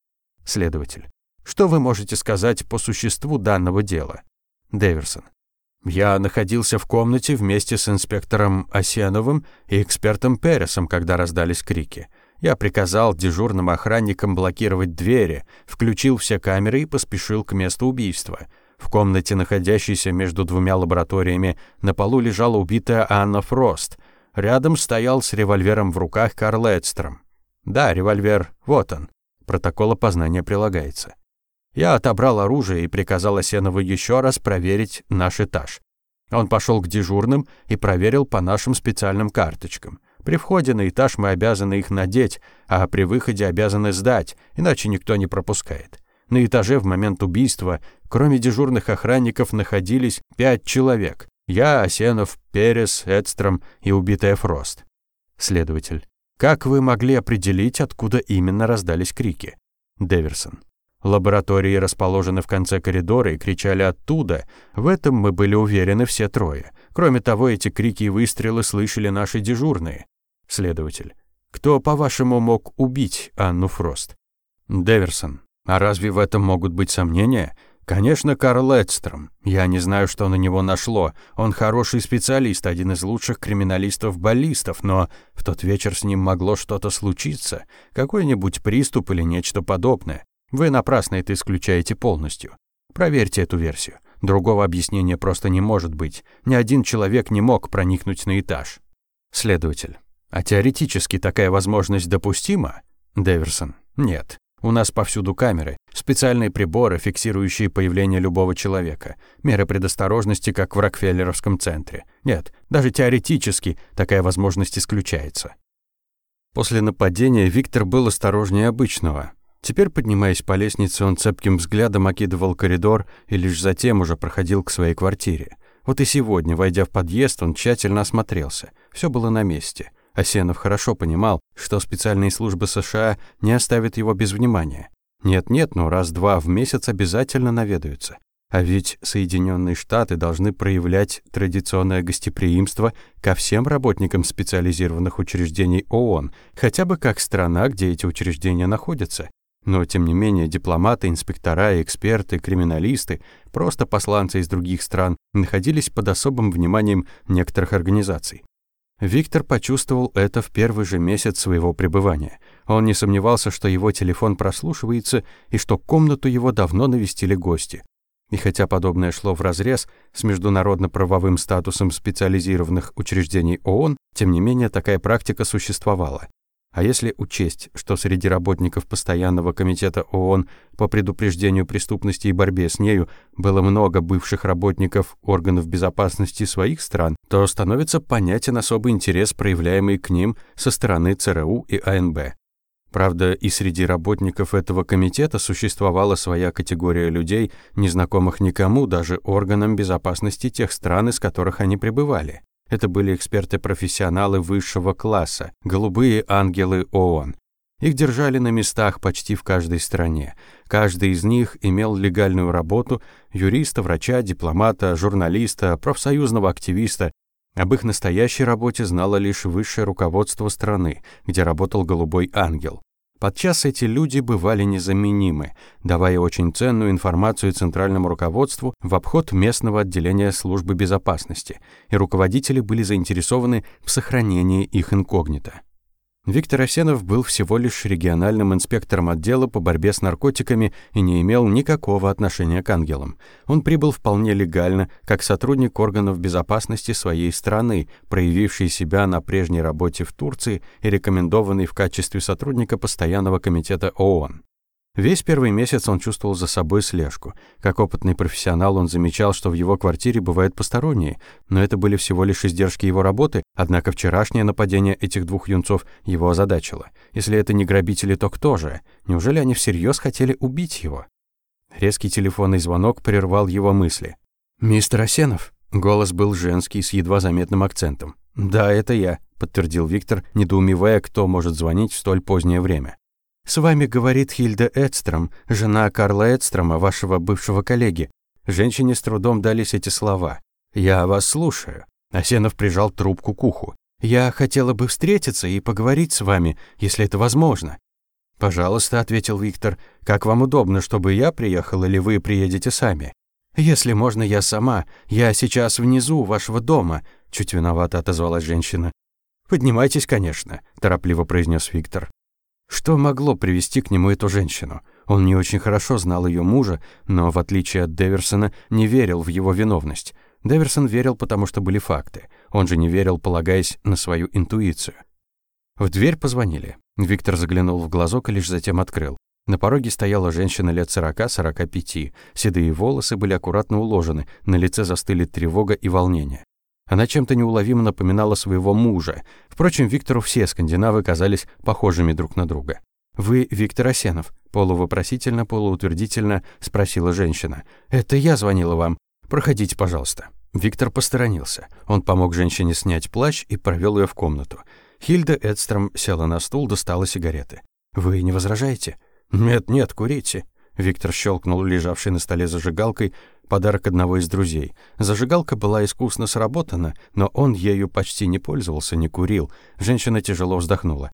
Следователь. Что вы можете сказать по существу данного дела? Дэверсон. Я находился в комнате вместе с инспектором Осеновым и экспертом Пересом, когда раздались крики. Я приказал дежурным охранникам блокировать двери, включил все камеры и поспешил к месту убийства. В комнате, находящейся между двумя лабораториями, на полу лежала убитая Анна Фрост. Рядом стоял с револьвером в руках Карл Эдстром. Да, револьвер, вот он. Протокол опознания прилагается. Я отобрал оружие и приказал Осенову еще раз проверить наш этаж. Он пошел к дежурным и проверил по нашим специальным карточкам. При входе на этаж мы обязаны их надеть, а при выходе обязаны сдать, иначе никто не пропускает. На этаже в момент убийства, кроме дежурных охранников, находились пять человек. Я, Осенов, Перес, Эдстром и убитая Фрост. Следователь. Как вы могли определить, откуда именно раздались крики? Деверсон. Лаборатории расположены в конце коридора и кричали оттуда. В этом мы были уверены все трое. Кроме того, эти крики и выстрелы слышали наши дежурные. Следователь. Кто, по-вашему, мог убить Анну Фрост? Деверсон. А разве в этом могут быть сомнения? Конечно, Карл Эдстром. Я не знаю, что на него нашло. Он хороший специалист, один из лучших криминалистов-баллистов, но в тот вечер с ним могло что-то случиться. Какой-нибудь приступ или нечто подобное. Вы напрасно это исключаете полностью. Проверьте эту версию. Другого объяснения просто не может быть. Ни один человек не мог проникнуть на этаж. Следователь. А теоретически такая возможность допустима? Дэверсон. Нет. У нас повсюду камеры, специальные приборы, фиксирующие появление любого человека, меры предосторожности, как в Рокфеллеровском центре. Нет, даже теоретически такая возможность исключается. После нападения Виктор был осторожнее обычного. Теперь, поднимаясь по лестнице, он цепким взглядом окидывал коридор и лишь затем уже проходил к своей квартире. Вот и сегодня, войдя в подъезд, он тщательно осмотрелся. Все было на месте. Асенов хорошо понимал, что специальные службы США не оставят его без внимания. Нет-нет, но раз-два в месяц обязательно наведаются. А ведь Соединенные Штаты должны проявлять традиционное гостеприимство ко всем работникам специализированных учреждений ООН, хотя бы как страна, где эти учреждения находятся. Но, тем не менее, дипломаты, инспектора, эксперты, криминалисты, просто посланцы из других стран, находились под особым вниманием некоторых организаций. Виктор почувствовал это в первый же месяц своего пребывания. Он не сомневался, что его телефон прослушивается и что комнату его давно навестили гости. И хотя подобное шло вразрез с международно-правовым статусом специализированных учреждений ООН, тем не менее такая практика существовала. А если учесть, что среди работников Постоянного комитета ООН по предупреждению преступности и борьбе с нею было много бывших работников органов безопасности своих стран, то становится понятен особый интерес, проявляемый к ним со стороны ЦРУ и АНБ. Правда, и среди работников этого комитета существовала своя категория людей, незнакомых никому, даже органам безопасности тех стран, из которых они пребывали. Это были эксперты-профессионалы высшего класса, голубые ангелы ООН. Их держали на местах почти в каждой стране. Каждый из них имел легальную работу юриста, врача, дипломата, журналиста, профсоюзного активиста. Об их настоящей работе знало лишь высшее руководство страны, где работал голубой ангел. Подчас эти люди бывали незаменимы, давая очень ценную информацию центральному руководству в обход местного отделения службы безопасности, и руководители были заинтересованы в сохранении их инкогнито. Виктор Осенов был всего лишь региональным инспектором отдела по борьбе с наркотиками и не имел никакого отношения к ангелам. Он прибыл вполне легально, как сотрудник органов безопасности своей страны, проявивший себя на прежней работе в Турции и рекомендованный в качестве сотрудника постоянного комитета ООН. Весь первый месяц он чувствовал за собой слежку. Как опытный профессионал он замечал, что в его квартире бывают посторонние, но это были всего лишь издержки его работы, однако вчерашнее нападение этих двух юнцов его озадачило. Если это не грабители, то кто же? Неужели они всерьез хотели убить его? Резкий телефонный звонок прервал его мысли. «Мистер Осенов?» Голос был женский, с едва заметным акцентом. «Да, это я», — подтвердил Виктор, недоумевая, кто может звонить в столь позднее время. «С вами говорит Хильда Эдстром, жена Карла Эдстрома, вашего бывшего коллеги». Женщине с трудом дались эти слова. «Я вас слушаю». Асенов прижал трубку к уху. «Я хотела бы встретиться и поговорить с вами, если это возможно». «Пожалуйста», — ответил Виктор. «Как вам удобно, чтобы я приехал или вы приедете сами?» «Если можно, я сама. Я сейчас внизу вашего дома», — чуть виновато отозвалась женщина. «Поднимайтесь, конечно», — торопливо произнес Виктор. Что могло привести к нему эту женщину? Он не очень хорошо знал ее мужа, но, в отличие от Деверсона, не верил в его виновность. Деверсон верил, потому что были факты. Он же не верил, полагаясь на свою интуицию. В дверь позвонили. Виктор заглянул в глазок и лишь затем открыл. На пороге стояла женщина лет сорока-сорока пяти. Седые волосы были аккуратно уложены, на лице застыли тревога и волнение. Она чем-то неуловимо напоминала своего мужа. Впрочем, Виктору все скандинавы казались похожими друг на друга. «Вы Виктор Осенов?» – полувопросительно, полуутвердительно спросила женщина. «Это я звонила вам. Проходите, пожалуйста». Виктор посторонился. Он помог женщине снять плащ и провел ее в комнату. Хильда Эдстром села на стул, достала сигареты. «Вы не возражаете?» «Нет, нет, курите». Виктор щелкнул лежавшей на столе зажигалкой, подарок одного из друзей. Зажигалка была искусно сработана, но он ею почти не пользовался, не курил. Женщина тяжело вздохнула.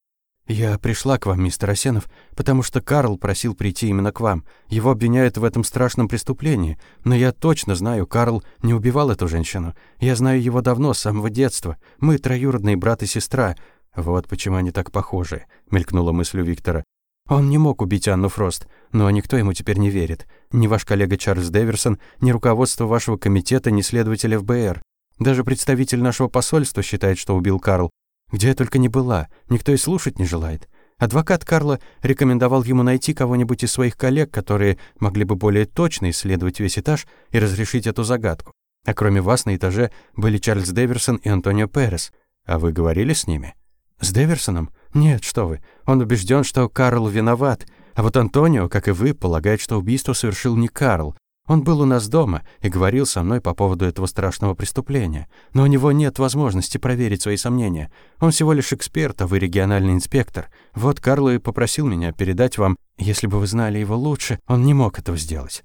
«Я пришла к вам, мистер Осенов, потому что Карл просил прийти именно к вам. Его обвиняют в этом страшном преступлении. Но я точно знаю, Карл не убивал эту женщину. Я знаю его давно, с самого детства. Мы троюродные брат и сестра. Вот почему они так похожи», — мелькнула мысль Виктора. Он не мог убить Анну Фрост, но никто ему теперь не верит. Ни ваш коллега Чарльз Дэверсон, ни руководство вашего комитета, ни следователь ФБР. Даже представитель нашего посольства считает, что убил Карл. Где я только не была, никто и слушать не желает. Адвокат Карла рекомендовал ему найти кого-нибудь из своих коллег, которые могли бы более точно исследовать весь этаж и разрешить эту загадку. А кроме вас на этаже были Чарльз Дэверсон и Антонио Перес. А вы говорили с ними? С Дэверсоном? Нет, что вы. Он убежден, что Карл виноват. А вот Антонио, как и вы, полагает, что убийство совершил не Карл. Он был у нас дома и говорил со мной по поводу этого страшного преступления. Но у него нет возможности проверить свои сомнения. Он всего лишь эксперт, а вы региональный инспектор. Вот Карл и попросил меня передать вам. Если бы вы знали его лучше, он не мог этого сделать».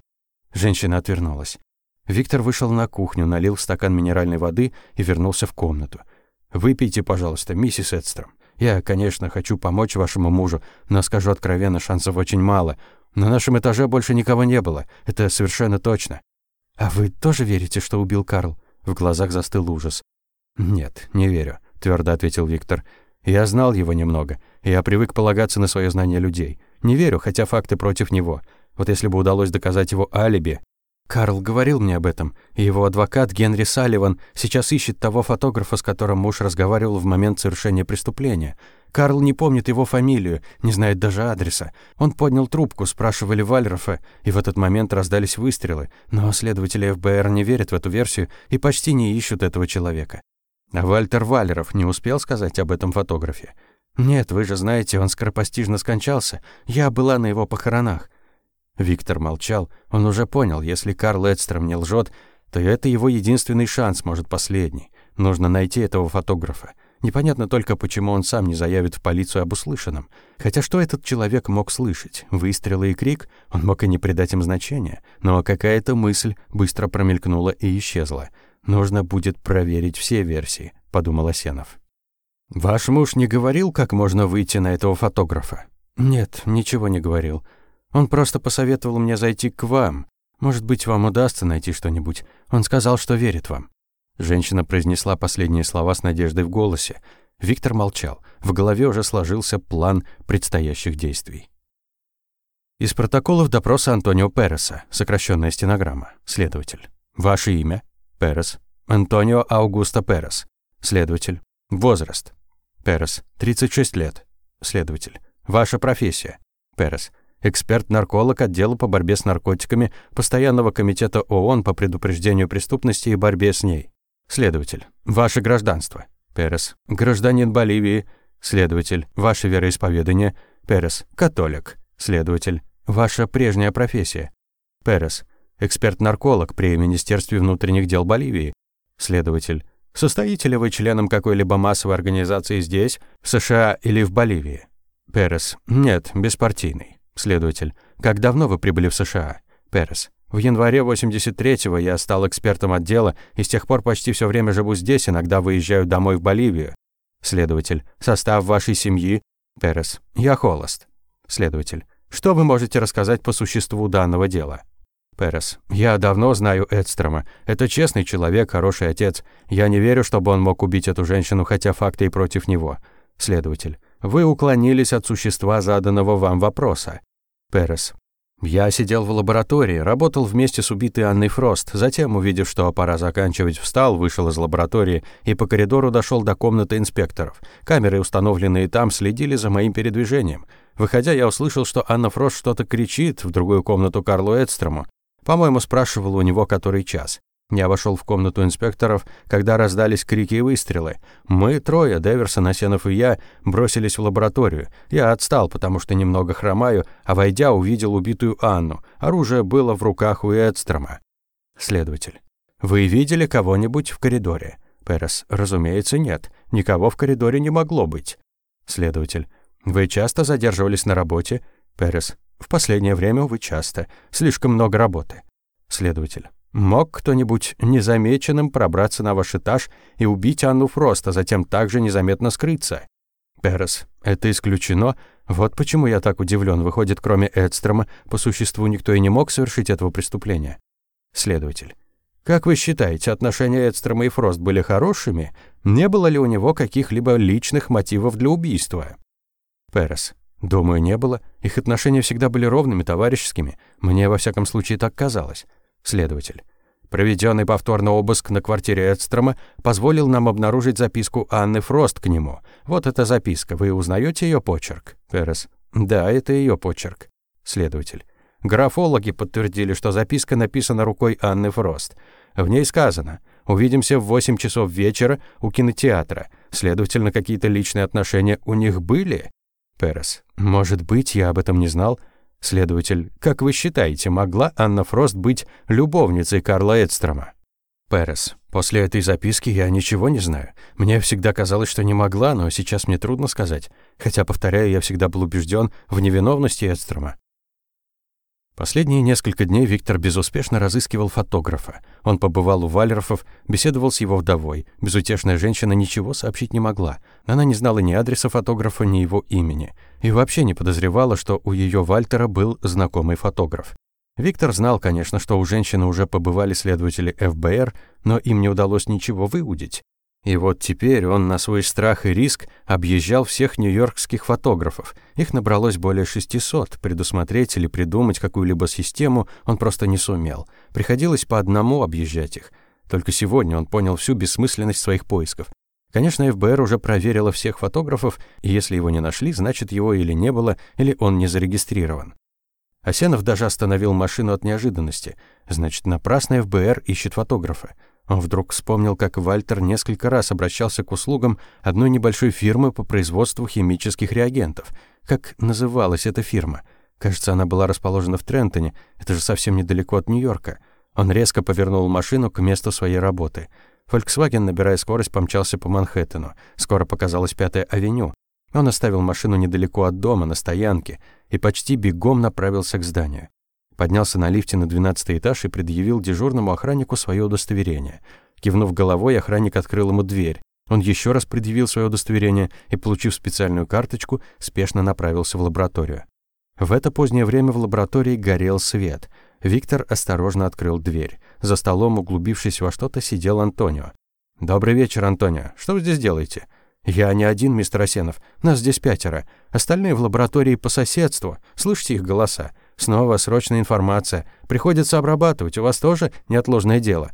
Женщина отвернулась. Виктор вышел на кухню, налил стакан минеральной воды и вернулся в комнату. «Выпейте, пожалуйста, миссис Эдстром. Я, конечно, хочу помочь вашему мужу, но, скажу откровенно, шансов очень мало. На нашем этаже больше никого не было, это совершенно точно. А вы тоже верите, что убил Карл? В глазах застыл ужас. Нет, не верю, твердо ответил Виктор. Я знал его немного. Я привык полагаться на свое знание людей. Не верю, хотя факты против него. Вот если бы удалось доказать его алиби, Карл говорил мне об этом, и его адвокат Генри Салливан сейчас ищет того фотографа, с которым муж разговаривал в момент совершения преступления. Карл не помнит его фамилию, не знает даже адреса. Он поднял трубку, спрашивали Вальрофа, и в этот момент раздались выстрелы, но следователи ФБР не верят в эту версию и почти не ищут этого человека. А Вальтер Валеров не успел сказать об этом фотографе? Нет, вы же знаете, он скоропостижно скончался. Я была на его похоронах. Виктор молчал. Он уже понял, если Карл Эдстром не лжет, то это его единственный шанс, может, последний. Нужно найти этого фотографа. Непонятно только, почему он сам не заявит в полицию об услышанном. Хотя что этот человек мог слышать? Выстрелы и крик? Он мог и не придать им значения. Но какая-то мысль быстро промелькнула и исчезла. «Нужно будет проверить все версии», — подумал Осенов. «Ваш муж не говорил, как можно выйти на этого фотографа?» «Нет, ничего не говорил. Он просто посоветовал мне зайти к вам. Может быть, вам удастся найти что-нибудь. Он сказал, что верит вам». Женщина произнесла последние слова с надеждой в голосе. Виктор молчал. В голове уже сложился план предстоящих действий. Из протоколов допроса Антонио Переса, сокращенная стенограмма. Следователь. Ваше имя? Перес. Антонио Аугусто Перес. Следователь. Возраст. Перес. 36 лет. Следователь. Ваша профессия. Перес эксперт-нарколог отдела по борьбе с наркотиками Постоянного комитета ООН по предупреждению преступности и борьбе с ней. Следователь. Ваше гражданство. Перес. Гражданин Боливии. Следователь. Ваше вероисповедание. Перес. Католик. Следователь. Ваша прежняя профессия. Перес. Эксперт-нарколог при Министерстве внутренних дел Боливии. Следователь. Состоите ли вы членом какой-либо массовой организации здесь, в США или в Боливии? Перес. Нет, беспартийный. Следователь. Как давно вы прибыли в США? Перес. В январе 83-го я стал экспертом отдела и с тех пор почти все время живу здесь, иногда выезжаю домой в Боливию. Следователь. Состав вашей семьи? Перес. Я холост. Следователь. Что вы можете рассказать по существу данного дела? Перес. Я давно знаю Эдстрома. Это честный человек, хороший отец. Я не верю, чтобы он мог убить эту женщину, хотя факты и против него. Следователь. Вы уклонились от существа заданного вам вопроса. Перес. Я сидел в лаборатории, работал вместе с убитой Анной Фрост, затем, увидев, что пора заканчивать, встал, вышел из лаборатории и по коридору дошел до комнаты инспекторов. Камеры, установленные там, следили за моим передвижением. Выходя, я услышал, что Анна Фрост что-то кричит в другую комнату Карлу Эдстрому. По-моему, спрашивал у него, который час. Я вошел в комнату инспекторов, когда раздались крики и выстрелы. Мы, трое, Деверсон, Асенов и я, бросились в лабораторию. Я отстал, потому что немного хромаю, а войдя, увидел убитую Анну. Оружие было в руках у Эдстрома. Следователь. Вы видели кого-нибудь в коридоре? Перес. Разумеется, нет. Никого в коридоре не могло быть. Следователь. Вы часто задерживались на работе? Перес. В последнее время, увы, часто. Слишком много работы. Следователь. Мог кто-нибудь незамеченным пробраться на ваш этаж и убить Анну Фрост, а затем также незаметно скрыться? Перес. Это исключено. Вот почему я так удивлен. Выходит, кроме Эдстрома, по существу никто и не мог совершить этого преступления. Следователь. Как вы считаете, отношения Эдстрома и Фрост были хорошими? Не было ли у него каких-либо личных мотивов для убийства? Перес. Думаю, не было. Их отношения всегда были ровными, товарищескими. Мне, во всяком случае, так казалось. Следователь. Проведенный повторно обыск на квартире Эдстрома позволил нам обнаружить записку Анны Фрост к нему. Вот эта записка. Вы узнаете ее почерк? Перес. Да, это ее почерк. Следователь. Графологи подтвердили, что записка написана рукой Анны Фрост. В ней сказано «Увидимся в 8 часов вечера у кинотеатра». Следовательно, какие-то личные отношения у них были? Перес. Может быть, я об этом не знал. Следователь, как вы считаете, могла Анна Фрост быть любовницей Карла Эдстрома? Перес. После этой записки я ничего не знаю. Мне всегда казалось, что не могла, но сейчас мне трудно сказать. Хотя, повторяю, я всегда был убежден в невиновности Эдстрома. Последние несколько дней Виктор безуспешно разыскивал фотографа. Он побывал у Валерфов, беседовал с его вдовой. Безутешная женщина ничего сообщить не могла. Она не знала ни адреса фотографа, ни его имени. И вообще не подозревала, что у ее Вальтера был знакомый фотограф. Виктор знал, конечно, что у женщины уже побывали следователи ФБР, но им не удалось ничего выудить. И вот теперь он на свой страх и риск объезжал всех нью-йоркских фотографов. Их набралось более 600. Предусмотреть или придумать какую-либо систему он просто не сумел. Приходилось по одному объезжать их. Только сегодня он понял всю бессмысленность своих поисков. Конечно, ФБР уже проверило всех фотографов, и если его не нашли, значит, его или не было, или он не зарегистрирован. Асенов даже остановил машину от неожиданности. Значит, напрасно ФБР ищет фотографа. Он вдруг вспомнил, как Вальтер несколько раз обращался к услугам одной небольшой фирмы по производству химических реагентов. Как называлась эта фирма? Кажется, она была расположена в Трентоне, это же совсем недалеко от Нью-Йорка. Он резко повернул машину к месту своей работы. Volkswagen, набирая скорость, помчался по Манхэттену. Скоро показалась Пятая авеню. Он оставил машину недалеко от дома, на стоянке, и почти бегом направился к зданию поднялся на лифте на двенадцатый этаж и предъявил дежурному охраннику свое удостоверение. Кивнув головой, охранник открыл ему дверь. Он еще раз предъявил свое удостоверение и, получив специальную карточку, спешно направился в лабораторию. В это позднее время в лаборатории горел свет. Виктор осторожно открыл дверь. За столом, углубившись во что-то, сидел Антонио. «Добрый вечер, Антонио. Что вы здесь делаете?» «Я не один, мистер Осенов. Нас здесь пятеро. Остальные в лаборатории по соседству. Слышите их голоса. Снова срочная информация. Приходится обрабатывать. У вас тоже неотложное дело.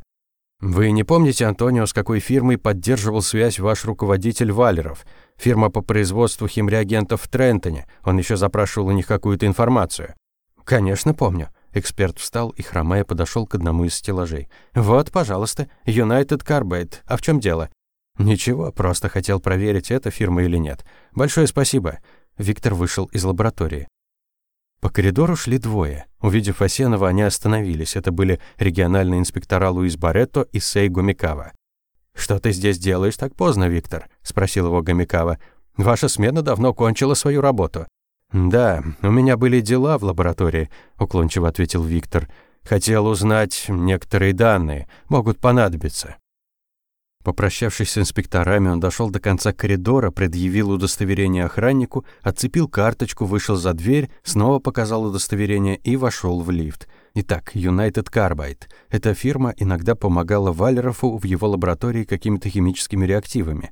Вы не помните, Антонио, с какой фирмой поддерживал связь ваш руководитель Валеров? Фирма по производству химреагентов в Трентоне. Он еще запрашивал у них какую-то информацию. Конечно, помню. Эксперт встал и, хромая, подошел к одному из стеллажей. «Вот, пожалуйста, United Carbide. А в чем дело?» «Ничего, просто хотел проверить, это фирма или нет. Большое спасибо». Виктор вышел из лаборатории. По коридору шли двое. Увидев Асенова, они остановились. Это были региональные инспектора Луис Баретто и Сей Гумикава. «Что ты здесь делаешь так поздно, Виктор?» — спросил его Гомикава. «Ваша смена давно кончила свою работу». «Да, у меня были дела в лаборатории», — уклончиво ответил Виктор. «Хотел узнать некоторые данные. Могут понадобиться». Попрощавшись с инспекторами, он дошел до конца коридора, предъявил удостоверение охраннику, отцепил карточку, вышел за дверь, снова показал удостоверение и вошел в лифт. Итак, United Carbide. Эта фирма иногда помогала Валерову в его лаборатории какими-то химическими реактивами.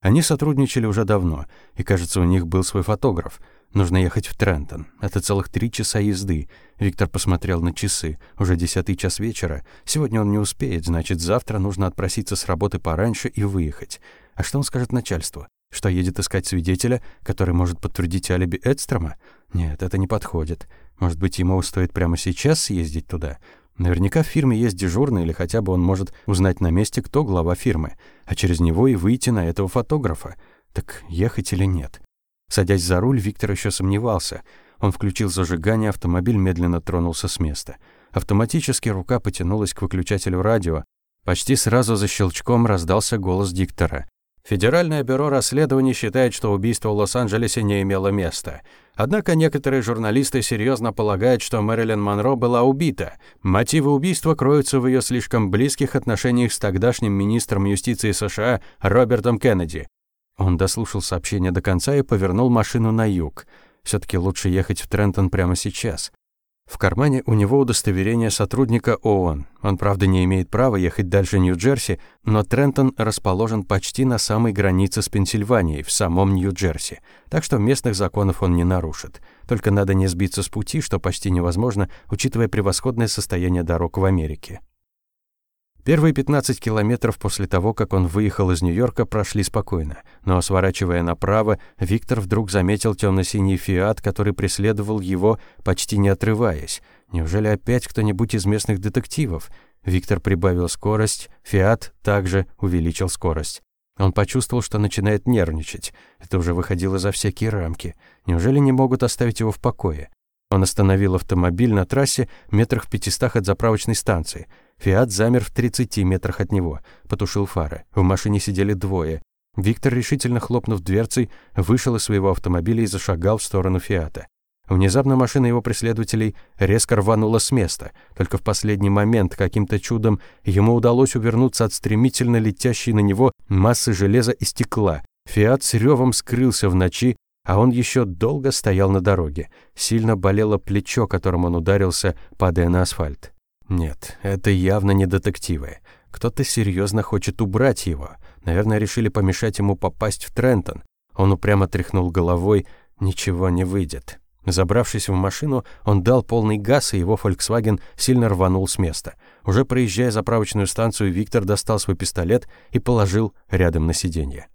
Они сотрудничали уже давно, и, кажется, у них был свой фотограф. Нужно ехать в Трентон. Это целых три часа езды. Виктор посмотрел на часы. Уже десятый час вечера. Сегодня он не успеет, значит, завтра нужно отпроситься с работы пораньше и выехать. А что он скажет начальству? Что едет искать свидетеля, который может подтвердить алиби Эдстрома? Нет, это не подходит. Может быть, ему стоит прямо сейчас съездить туда? Наверняка в фирме есть дежурный, или хотя бы он может узнать на месте, кто глава фирмы, а через него и выйти на этого фотографа. Так ехать или нет? Садясь за руль, Виктор еще сомневался. Он включил зажигание, автомобиль медленно тронулся с места. Автоматически рука потянулась к выключателю радио. Почти сразу за щелчком раздался голос диктора. Федеральное бюро расследований считает, что убийство в Лос-Анджелесе не имело места. Однако некоторые журналисты серьезно полагают, что Мэрилин Монро была убита. Мотивы убийства кроются в ее слишком близких отношениях с тогдашним министром юстиции США Робертом Кеннеди. Он дослушал сообщение до конца и повернул машину на юг. все таки лучше ехать в Трентон прямо сейчас. В кармане у него удостоверение сотрудника ООН. Он, правда, не имеет права ехать дальше Нью-Джерси, но Трентон расположен почти на самой границе с Пенсильванией, в самом Нью-Джерси. Так что местных законов он не нарушит. Только надо не сбиться с пути, что почти невозможно, учитывая превосходное состояние дорог в Америке. Первые 15 километров после того, как он выехал из Нью-Йорка, прошли спокойно. Но, сворачивая направо, Виктор вдруг заметил темно-синий «Фиат», который преследовал его, почти не отрываясь. Неужели опять кто-нибудь из местных детективов? Виктор прибавил скорость, «Фиат» также увеличил скорость. Он почувствовал, что начинает нервничать. Это уже выходило за всякие рамки. Неужели не могут оставить его в покое? Он остановил автомобиль на трассе метрах в пятистах от заправочной станции – Фиат замер в 30 метрах от него, потушил фары. В машине сидели двое. Виктор, решительно хлопнув дверцей, вышел из своего автомобиля и зашагал в сторону Фиата. Внезапно машина его преследователей резко рванула с места. Только в последний момент каким-то чудом ему удалось увернуться от стремительно летящей на него массы железа и стекла. Фиат с ревом скрылся в ночи, а он еще долго стоял на дороге. Сильно болело плечо, которым он ударился, падая на асфальт. Нет, это явно не детективы. Кто-то серьезно хочет убрать его. Наверное, решили помешать ему попасть в Трентон. Он упрямо тряхнул головой. Ничего не выйдет. Забравшись в машину, он дал полный газ, и его Volkswagen сильно рванул с места. Уже проезжая заправочную станцию, Виктор достал свой пистолет и положил рядом на сиденье.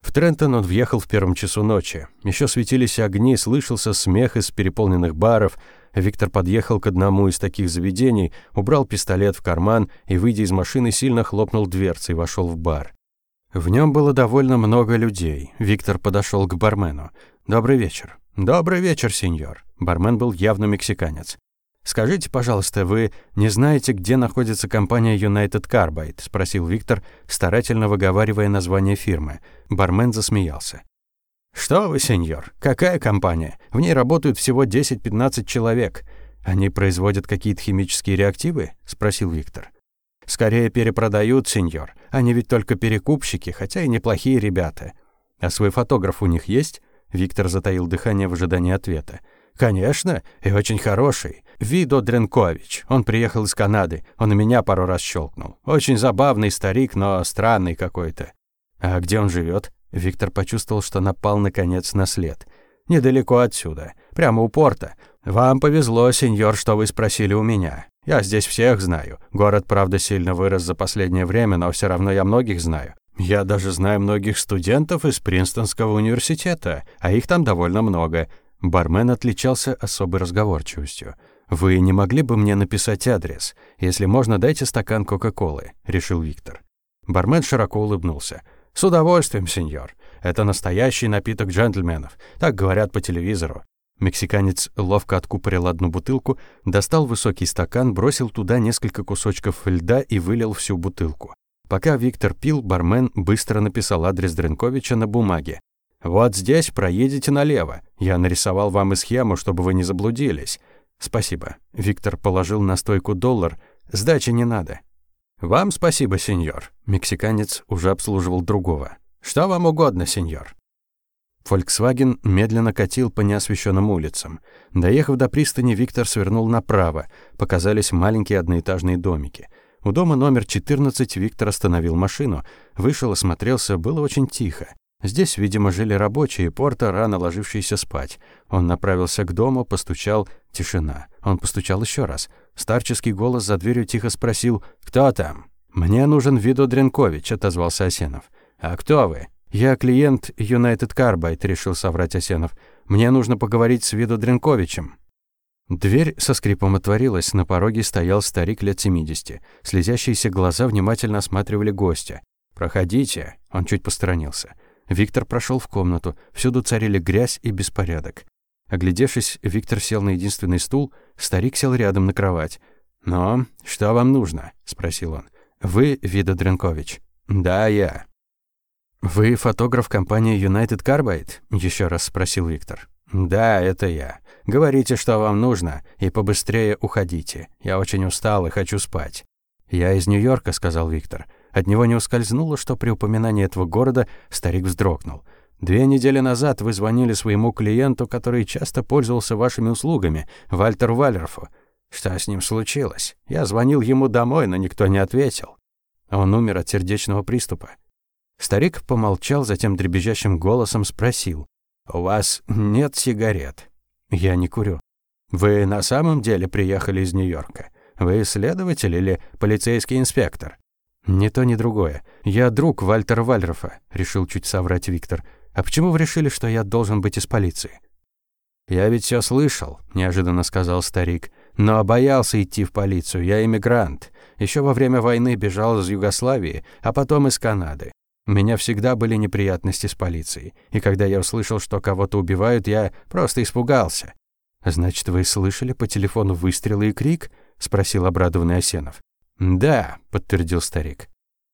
В Трентон он въехал в первом часу ночи. Еще светились огни, слышался смех из переполненных баров. Виктор подъехал к одному из таких заведений, убрал пистолет в карман и, выйдя из машины, сильно хлопнул дверцей и вошел в бар. В нем было довольно много людей. Виктор подошел к бармену. «Добрый вечер». «Добрый вечер, сеньор». Бармен был явно мексиканец. «Скажите, пожалуйста, вы не знаете, где находится компания United Carbide?» — спросил Виктор, старательно выговаривая название фирмы. Бармен засмеялся. «Что вы, сеньор? Какая компания? В ней работают всего 10-15 человек. Они производят какие-то химические реактивы?» — спросил Виктор. «Скорее перепродают, сеньор. Они ведь только перекупщики, хотя и неплохие ребята. А свой фотограф у них есть?» Виктор затаил дыхание в ожидании ответа. «Конечно, и очень хороший. Видо Дренкович. Он приехал из Канады. Он меня пару раз щелкнул. Очень забавный старик, но странный какой-то. А где он живет? Виктор почувствовал, что напал наконец на след. Недалеко отсюда, прямо у порта. Вам повезло, сеньор, что вы спросили у меня. Я здесь всех знаю. Город, правда, сильно вырос за последнее время, но все равно я многих знаю. Я даже знаю многих студентов из Принстонского университета, а их там довольно много. Бармен отличался особой разговорчивостью. «Вы не могли бы мне написать адрес? Если можно, дайте стакан Кока-Колы», — решил Виктор. Бармен широко улыбнулся. «С удовольствием, сеньор. Это настоящий напиток джентльменов. Так говорят по телевизору». Мексиканец ловко откупорил одну бутылку, достал высокий стакан, бросил туда несколько кусочков льда и вылил всю бутылку. Пока Виктор пил, бармен быстро написал адрес Дренковича на бумаге. «Вот здесь проедете налево. Я нарисовал вам и схему, чтобы вы не заблудились. «Спасибо». Виктор положил на стойку доллар. «Сдачи не надо». «Вам спасибо, сеньор». Мексиканец уже обслуживал другого. «Что вам угодно, сеньор?» Volkswagen медленно катил по неосвещенным улицам. Доехав до пристани, Виктор свернул направо. Показались маленькие одноэтажные домики. У дома номер 14 Виктор остановил машину, вышел, осмотрелся, было очень тихо. Здесь, видимо, жили рабочие порта, рано ложившиеся спать. Он направился к дому, постучал. Тишина. Он постучал еще раз. Старческий голос за дверью тихо спросил «Кто там?» «Мне нужен Видо Дренкович», — отозвался Осенов. «А кто вы?» «Я клиент United Carbide», — решил соврать Осенов. «Мне нужно поговорить с Видо Дренковичем». Дверь со скрипом отворилась, на пороге стоял старик лет 70. Слезящиеся глаза внимательно осматривали гостя. «Проходите», — он чуть посторонился. Виктор прошел в комнату. Всюду царили грязь и беспорядок. Оглядевшись, Виктор сел на единственный стул, старик сел рядом на кровать. «Но что вам нужно?» — спросил он. «Вы Вида Дренкович?» «Да, я». «Вы фотограф компании United Carbide?» — еще раз спросил Виктор. «Да, это я. Говорите, что вам нужно, и побыстрее уходите. Я очень устал и хочу спать». «Я из Нью-Йорка», — сказал Виктор. От него не ускользнуло, что при упоминании этого города старик вздрогнул. «Две недели назад вы звонили своему клиенту, который часто пользовался вашими услугами, Вальтеру Валерфу. Что с ним случилось? Я звонил ему домой, но никто не ответил. Он умер от сердечного приступа». Старик помолчал, затем дребезжащим голосом спросил. «У вас нет сигарет?» «Я не курю». «Вы на самом деле приехали из Нью-Йорка? Вы следователь или полицейский инспектор?» «Ни то, ни другое. Я друг Вальтера Вальрофа», — решил чуть соврать Виктор. «А почему вы решили, что я должен быть из полиции?» «Я ведь все слышал», — неожиданно сказал старик. «Но боялся идти в полицию. Я иммигрант. Еще во время войны бежал из Югославии, а потом из Канады. У меня всегда были неприятности с полицией. И когда я услышал, что кого-то убивают, я просто испугался». «Значит, вы слышали по телефону выстрелы и крик?» — спросил обрадованный Осенов. «Да», — подтвердил старик.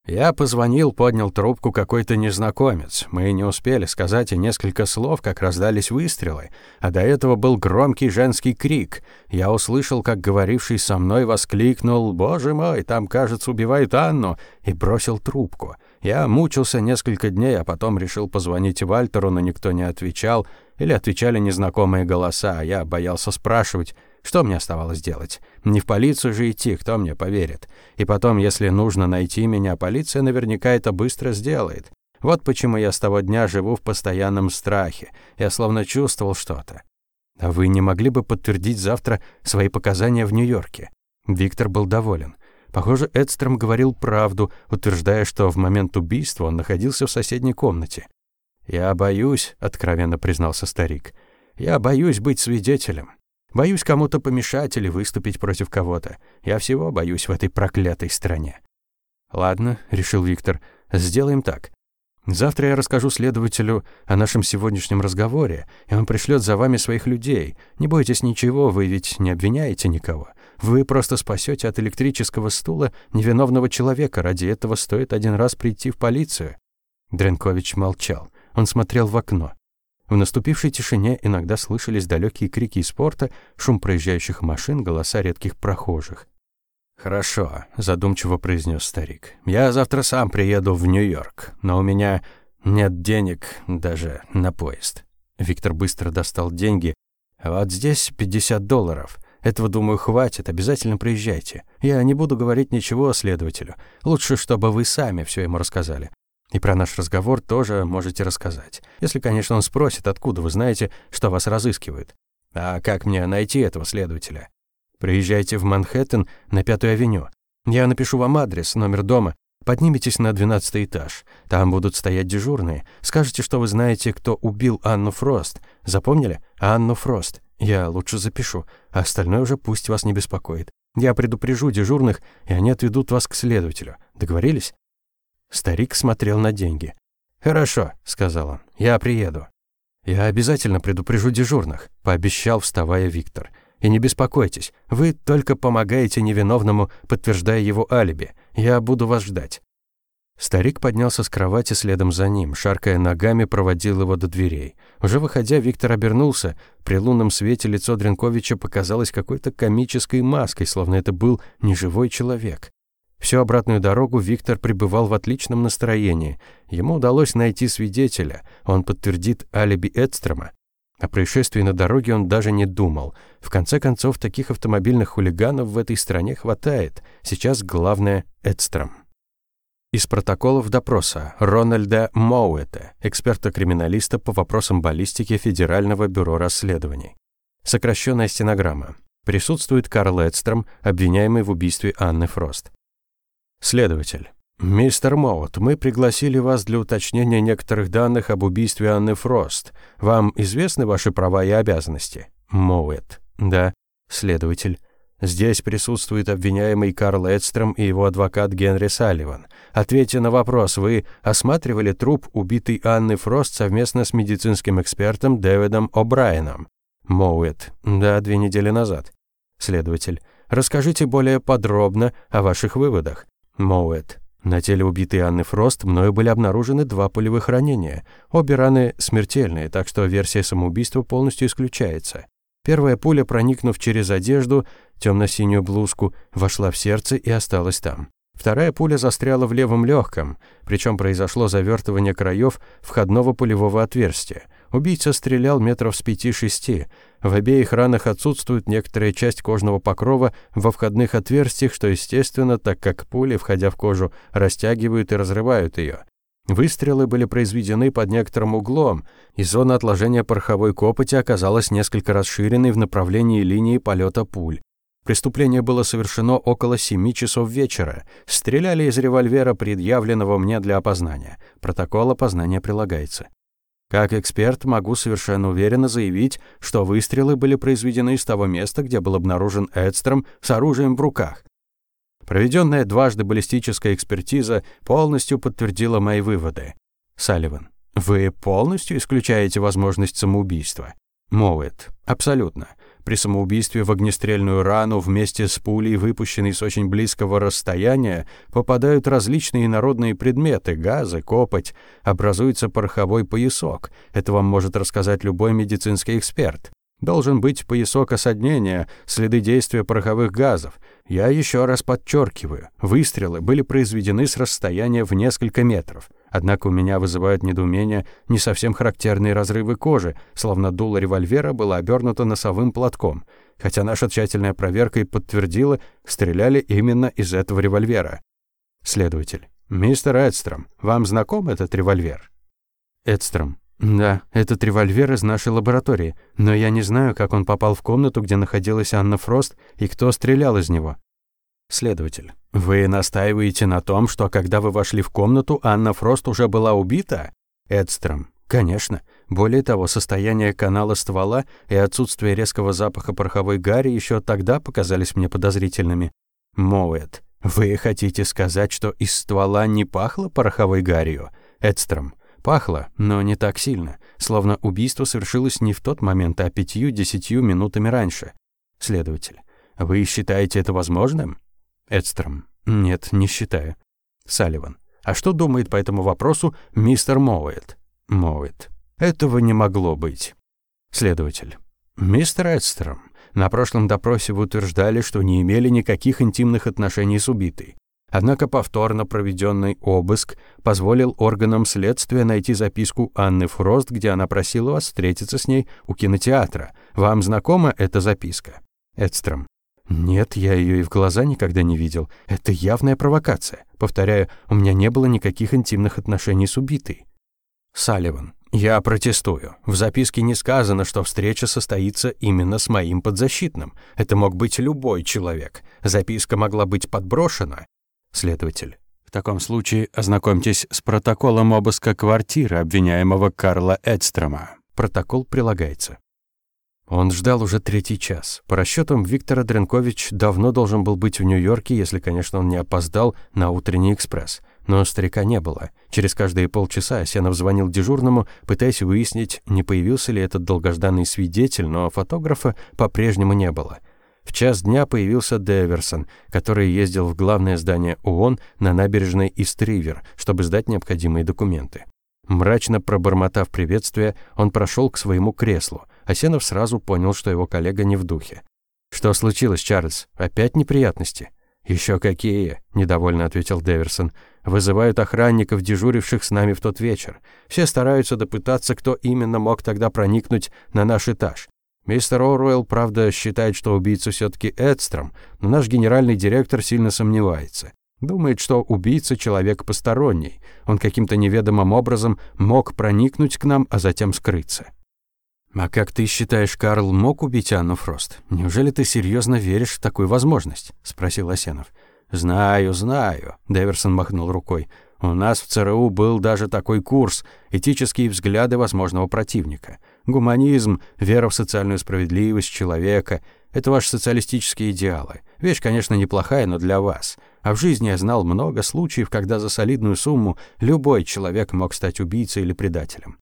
«Я позвонил, поднял трубку какой-то незнакомец. Мы не успели сказать и несколько слов, как раздались выстрелы, а до этого был громкий женский крик. Я услышал, как говоривший со мной воскликнул «Боже мой, там, кажется, убивают Анну!» и бросил трубку. Я мучился несколько дней, а потом решил позвонить Вальтеру, но никто не отвечал, или отвечали незнакомые голоса, а я боялся спрашивать, что мне оставалось делать? Не в полицию же идти, кто мне поверит? И потом, если нужно найти меня, полиция наверняка это быстро сделает. Вот почему я с того дня живу в постоянном страхе. Я словно чувствовал что-то. А вы не могли бы подтвердить завтра свои показания в Нью-Йорке? Виктор был доволен. Похоже, Эдстром говорил правду, утверждая, что в момент убийства он находился в соседней комнате. «Я боюсь», — откровенно признался старик, — «я боюсь быть свидетелем. Боюсь кому-то помешать или выступить против кого-то. Я всего боюсь в этой проклятой стране. Ладно, решил Виктор. Сделаем так. Завтра я расскажу следователю о нашем сегодняшнем разговоре, и он пришлет за вами своих людей. Не бойтесь ничего, вы ведь не обвиняете никого. Вы просто спасете от электрического стула невиновного человека. Ради этого стоит один раз прийти в полицию. Дренкович молчал. Он смотрел в окно. В наступившей тишине иногда слышались далекие крики из порта, шум проезжающих машин, голоса редких прохожих. «Хорошо», — задумчиво произнес старик. «Я завтра сам приеду в Нью-Йорк, но у меня нет денег даже на поезд». Виктор быстро достал деньги. «Вот здесь 50 долларов. Этого, думаю, хватит. Обязательно приезжайте. Я не буду говорить ничего следователю. Лучше, чтобы вы сами все ему рассказали. И про наш разговор тоже можете рассказать. Если, конечно, он спросит, откуда вы знаете, что вас разыскивают. А как мне найти этого следователя? Приезжайте в Манхэттен на Пятую авеню. Я напишу вам адрес, номер дома. Поднимитесь на двенадцатый этаж. Там будут стоять дежурные. Скажете, что вы знаете, кто убил Анну Фрост. Запомнили? Анну Фрост. Я лучше запишу, а остальное уже пусть вас не беспокоит. Я предупрежу дежурных, и они отведут вас к следователю. Договорились? Старик смотрел на деньги. «Хорошо», — сказал он, — «я приеду». «Я обязательно предупрежу дежурных», — пообещал, вставая Виктор. «И не беспокойтесь, вы только помогаете невиновному, подтверждая его алиби. Я буду вас ждать». Старик поднялся с кровати следом за ним, шаркая ногами, проводил его до дверей. Уже выходя, Виктор обернулся. При лунном свете лицо Дренковича показалось какой-то комической маской, словно это был неживой человек. Всю обратную дорогу Виктор пребывал в отличном настроении. Ему удалось найти свидетеля, он подтвердит алиби Эдстрома. О происшествии на дороге он даже не думал. В конце концов, таких автомобильных хулиганов в этой стране хватает. Сейчас главное — Эдстром. Из протоколов допроса Рональда Моуэта, эксперта-криминалиста по вопросам баллистики Федерального бюро расследований. Сокращенная стенограмма. Присутствует Карл Эдстром, обвиняемый в убийстве Анны Фрост. Следователь. «Мистер Моут, мы пригласили вас для уточнения некоторых данных об убийстве Анны Фрост. Вам известны ваши права и обязанности?» Моуэт. «Да». Следователь. «Здесь присутствует обвиняемый Карл Эдстром и его адвокат Генри Салливан. Ответьте на вопрос, вы осматривали труп убитой Анны Фрост совместно с медицинским экспертом Дэвидом О'Брайеном?» Моуэт. «Да, две недели назад». Следователь. «Расскажите более подробно о ваших выводах». Моуэт. На теле убитой Анны Фрост мною были обнаружены два пулевых ранения. Обе раны смертельные, так что версия самоубийства полностью исключается. Первая пуля, проникнув через одежду, темно-синюю блузку, вошла в сердце и осталась там. Вторая пуля застряла в левом легком, причем произошло завертывание краев входного пулевого отверстия. Убийца стрелял метров с пяти-шести. В обеих ранах отсутствует некоторая часть кожного покрова во входных отверстиях, что естественно, так как пули, входя в кожу, растягивают и разрывают ее. Выстрелы были произведены под некоторым углом, и зона отложения пороховой копоти оказалась несколько расширенной в направлении линии полета пуль. Преступление было совершено около семи часов вечера. Стреляли из револьвера, предъявленного мне для опознания. Протокол опознания прилагается. Как эксперт могу совершенно уверенно заявить, что выстрелы были произведены из того места, где был обнаружен Эдстром с оружием в руках. Проведенная дважды баллистическая экспертиза полностью подтвердила мои выводы. Салливан. Вы полностью исключаете возможность самоубийства? Моуэт. Абсолютно. При самоубийстве в огнестрельную рану вместе с пулей, выпущенной с очень близкого расстояния, попадают различные народные предметы, газы, копоть, образуется пороховой поясок. Это вам может рассказать любой медицинский эксперт. Должен быть поясок осаднения, следы действия пороховых газов. Я еще раз подчеркиваю, выстрелы были произведены с расстояния в несколько метров. Однако у меня вызывают недоумение не совсем характерные разрывы кожи, словно дуло револьвера было обернуто носовым платком, хотя наша тщательная проверка и подтвердила, стреляли именно из этого револьвера. Следователь. «Мистер Эдстром, вам знаком этот револьвер?» Эдстром. «Да, этот револьвер из нашей лаборатории, но я не знаю, как он попал в комнату, где находилась Анна Фрост, и кто стрелял из него». Следователь. Вы настаиваете на том, что когда вы вошли в комнату, Анна Фрост уже была убита? Эдстром. Конечно. Более того, состояние канала ствола и отсутствие резкого запаха пороховой гари еще тогда показались мне подозрительными. Моуэт. Вы хотите сказать, что из ствола не пахло пороховой гарью? Эдстром. Пахло, но не так сильно, словно убийство совершилось не в тот момент, а пятью-десятью минутами раньше. Следователь. Вы считаете это возможным? Эдстром. Нет, не считаю. Салливан. А что думает по этому вопросу мистер Моуэт? Моуэт. Этого не могло быть. Следователь. Мистер Эдстром, на прошлом допросе вы утверждали, что не имели никаких интимных отношений с убитой. Однако повторно проведенный обыск позволил органам следствия найти записку Анны Фрост, где она просила вас встретиться с ней у кинотеатра. Вам знакома эта записка? Эдстром. Нет, я ее и в глаза никогда не видел. Это явная провокация. Повторяю, у меня не было никаких интимных отношений с убитой. Салливан. Я протестую. В записке не сказано, что встреча состоится именно с моим подзащитным. Это мог быть любой человек. Записка могла быть подброшена. Следователь. В таком случае ознакомьтесь с протоколом обыска квартиры обвиняемого Карла Эдстрома. Протокол прилагается. Он ждал уже третий час. По расчетам, Виктор Дренкович давно должен был быть в Нью-Йорке, если, конечно, он не опоздал на утренний экспресс. Но старика не было. Через каждые полчаса Асенов звонил дежурному, пытаясь выяснить, не появился ли этот долгожданный свидетель, но фотографа по-прежнему не было. В час дня появился Деверсон, который ездил в главное здание ООН на набережной Истривер, чтобы сдать необходимые документы. Мрачно пробормотав приветствие, он прошел к своему креслу – Асенов сразу понял, что его коллега не в духе. «Что случилось, Чарльз? Опять неприятности?» «Еще какие?» – недовольно ответил Деверсон. Вызывают охранников, дежуривших с нами в тот вечер. Все стараются допытаться, кто именно мог тогда проникнуть на наш этаж. Мистер Оруэлл, правда, считает, что убийца все-таки Эдстром, но наш генеральный директор сильно сомневается. Думает, что убийца — человек посторонний. Он каким-то неведомым образом мог проникнуть к нам, а затем скрыться. «А как ты считаешь, Карл мог убить Анну Фрост? Неужели ты серьезно веришь в такую возможность?» — спросил Асенов. «Знаю, знаю», — Деверсон махнул рукой. «У нас в ЦРУ был даже такой курс «Этические взгляды возможного противника». Гуманизм, вера в социальную справедливость человека — это ваши социалистические идеалы. Вещь, конечно, неплохая, но для вас. А в жизни я знал много случаев, когда за солидную сумму любой человек мог стать убийцей или предателем.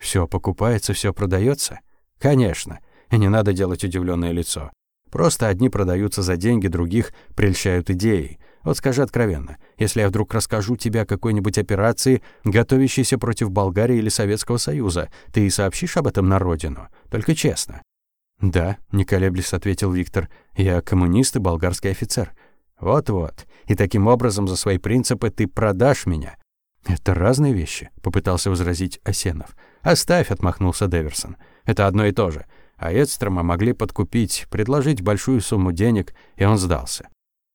Все покупается, все продается? Конечно. И не надо делать удивленное лицо. Просто одни продаются за деньги, других прельщают идеей. Вот скажи откровенно, если я вдруг расскажу тебе о какой-нибудь операции, готовящейся против Болгарии или Советского Союза, ты и сообщишь об этом на родину? Только честно». «Да», — не колеблясь ответил Виктор, — «я коммунист и болгарский офицер». «Вот-вот. И таким образом за свои принципы ты продашь меня». «Это разные вещи», — попытался возразить Осенов. «Оставь», — отмахнулся Деверсон. «Это одно и то же. А Эдстрома могли подкупить, предложить большую сумму денег, и он сдался.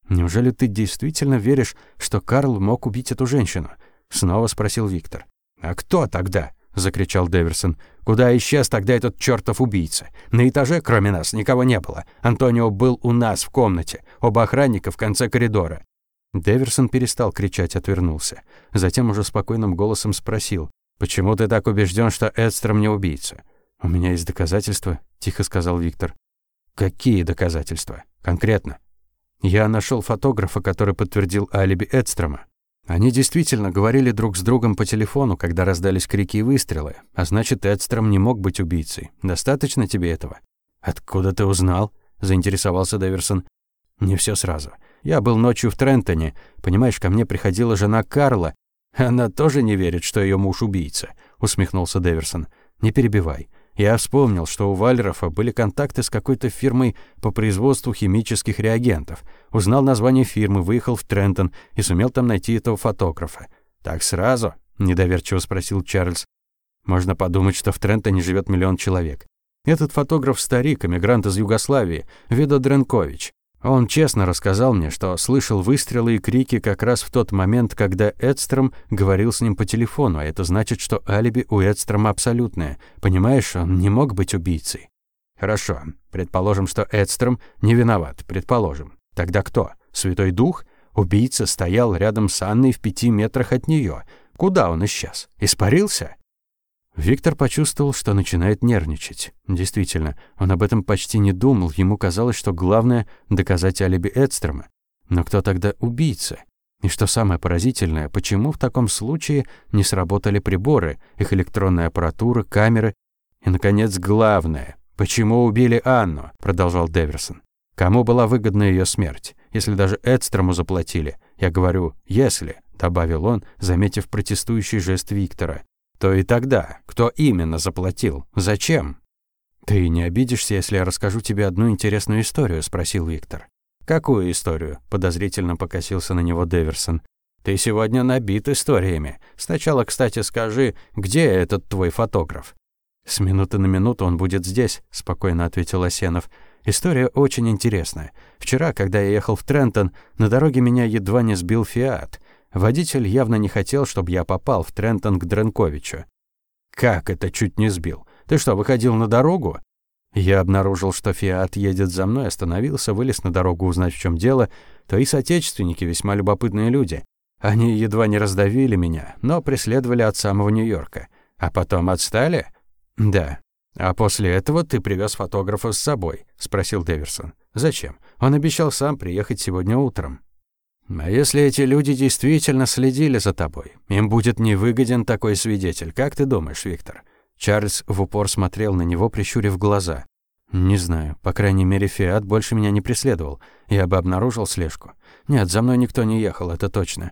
«Неужели ты действительно веришь, что Карл мог убить эту женщину?» — снова спросил Виктор. «А кто тогда?» — закричал Деверсон. «Куда исчез тогда этот чертов убийца? На этаже, кроме нас, никого не было. Антонио был у нас в комнате, оба охранника в конце коридора». Деверсон перестал кричать, отвернулся. Затем уже спокойным голосом спросил. «Почему ты так убежден, что Эдстром не убийца?» «У меня есть доказательства», — тихо сказал Виктор. «Какие доказательства? Конкретно?» Я нашел фотографа, который подтвердил алиби Эдстрома. Они действительно говорили друг с другом по телефону, когда раздались крики и выстрелы, а значит, Эдстром не мог быть убийцей. Достаточно тебе этого? Откуда ты узнал? заинтересовался Дэверсон. Не все сразу. Я был ночью в Трентоне. Понимаешь, ко мне приходила жена Карла. Она тоже не верит, что ее муж убийца, усмехнулся Дэверсон. Не перебивай. Я вспомнил, что у Вальрофа были контакты с какой-то фирмой по производству химических реагентов. Узнал название фирмы, выехал в Трентон и сумел там найти этого фотографа. «Так сразу?» — недоверчиво спросил Чарльз. «Можно подумать, что в Трентоне живет миллион человек. Этот фотограф — старик, эмигрант из Югославии, Видо Дренкович. Он честно рассказал мне, что слышал выстрелы и крики как раз в тот момент, когда Эдстром говорил с ним по телефону, а это значит, что алиби у Эдстрома абсолютное. Понимаешь, он не мог быть убийцей. Хорошо, предположим, что Эдстром не виноват, предположим. Тогда кто? Святой Дух? Убийца стоял рядом с Анной в пяти метрах от нее. Куда он исчез? Испарился? Виктор почувствовал, что начинает нервничать. Действительно, он об этом почти не думал, ему казалось, что главное — доказать алиби Эдстрома. Но кто тогда убийца? И что самое поразительное, почему в таком случае не сработали приборы, их электронная аппаратура, камеры? И, наконец, главное — почему убили Анну, продолжал Деверсон. Кому была выгодна ее смерть? Если даже Эдстрому заплатили. Я говорю «если», — добавил он, заметив протестующий жест Виктора то и тогда кто именно заплатил? Зачем? «Ты не обидишься, если я расскажу тебе одну интересную историю?» — спросил Виктор. «Какую историю?» — подозрительно покосился на него Деверсон. «Ты сегодня набит историями. Сначала, кстати, скажи, где этот твой фотограф?» «С минуты на минуту он будет здесь», — спокойно ответил Осенов. «История очень интересная. Вчера, когда я ехал в Трентон, на дороге меня едва не сбил «Фиат». Водитель явно не хотел, чтобы я попал в Трентон к Дренковичу. «Как это чуть не сбил? Ты что, выходил на дорогу?» Я обнаружил, что «Фиат» едет за мной, остановился, вылез на дорогу узнать, в чем дело. То и соотечественники весьма любопытные люди. Они едва не раздавили меня, но преследовали от самого Нью-Йорка. А потом отстали? Да. А после этого ты привез фотографа с собой, спросил Дэверсон. Зачем? Он обещал сам приехать сегодня утром. А если эти люди действительно следили за тобой, им будет невыгоден такой свидетель. Как ты думаешь, Виктор? Чарльз в упор смотрел на него, прищурив глаза. Не знаю, по крайней мере, Фиат больше меня не преследовал. Я бы обнаружил слежку. Нет, за мной никто не ехал, это точно.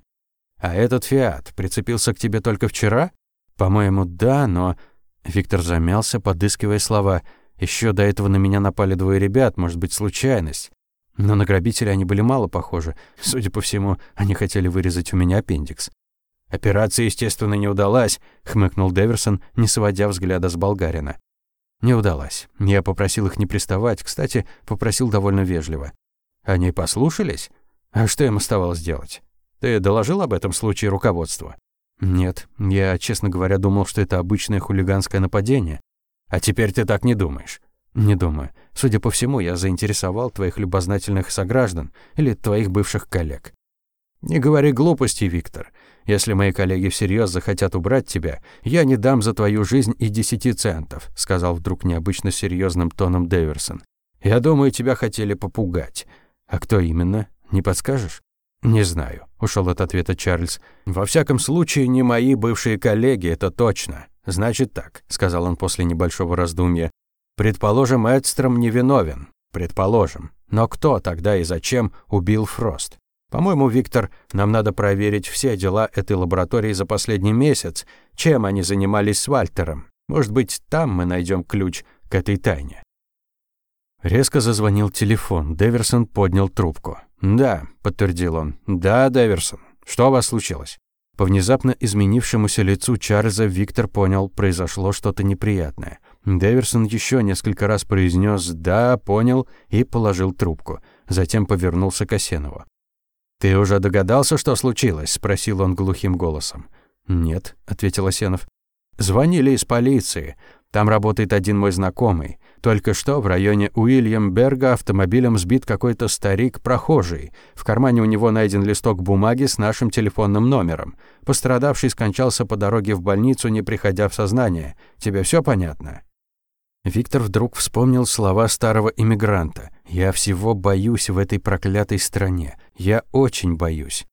А этот Фиат прицепился к тебе только вчера? По-моему, да, но Виктор замялся, подыскивая слова. Еще до этого на меня напали двое ребят, может быть, случайность. Но на грабителя они были мало похожи. Судя по всему, они хотели вырезать у меня аппендикс. «Операция, естественно, не удалась», — хмыкнул Деверсон, не сводя взгляда с болгарина. «Не удалась. Я попросил их не приставать. Кстати, попросил довольно вежливо. Они послушались? А что им оставалось делать? Ты доложил об этом случае руководству?» «Нет. Я, честно говоря, думал, что это обычное хулиганское нападение. А теперь ты так не думаешь?» «Не думаю. Судя по всему, я заинтересовал твоих любознательных сограждан или твоих бывших коллег». «Не говори глупостей, Виктор. Если мои коллеги всерьез захотят убрать тебя, я не дам за твою жизнь и десяти центов», сказал вдруг необычно серьезным тоном Дэверсон. «Я думаю, тебя хотели попугать. А кто именно? Не подскажешь?» «Не знаю», — ушел от ответа Чарльз. «Во всяком случае, не мои бывшие коллеги, это точно. Значит так», — сказал он после небольшого раздумья. «Предположим, Эдстром невиновен. Предположим. Но кто тогда и зачем убил Фрост? По-моему, Виктор, нам надо проверить все дела этой лаборатории за последний месяц, чем они занимались с Вальтером. Может быть, там мы найдем ключ к этой тайне. Резко зазвонил телефон. Деверсон поднял трубку. «Да», — подтвердил он. «Да, Деверсон. Что у вас случилось?» По внезапно изменившемуся лицу Чарльза Виктор понял, произошло что-то неприятное. Деверсон еще несколько раз произнес «да», понял и положил трубку. Затем повернулся к Осенову. «Ты уже догадался, что случилось?» – спросил он глухим голосом. «Нет», – ответил Осенов. «Звонили из полиции. Там работает один мой знакомый. Только что в районе Уильямберга автомобилем сбит какой-то старик-прохожий. В кармане у него найден листок бумаги с нашим телефонным номером. Пострадавший скончался по дороге в больницу, не приходя в сознание. Тебе все понятно?» Виктор вдруг вспомнил слова старого иммигранта. «Я всего боюсь в этой проклятой стране. Я очень боюсь».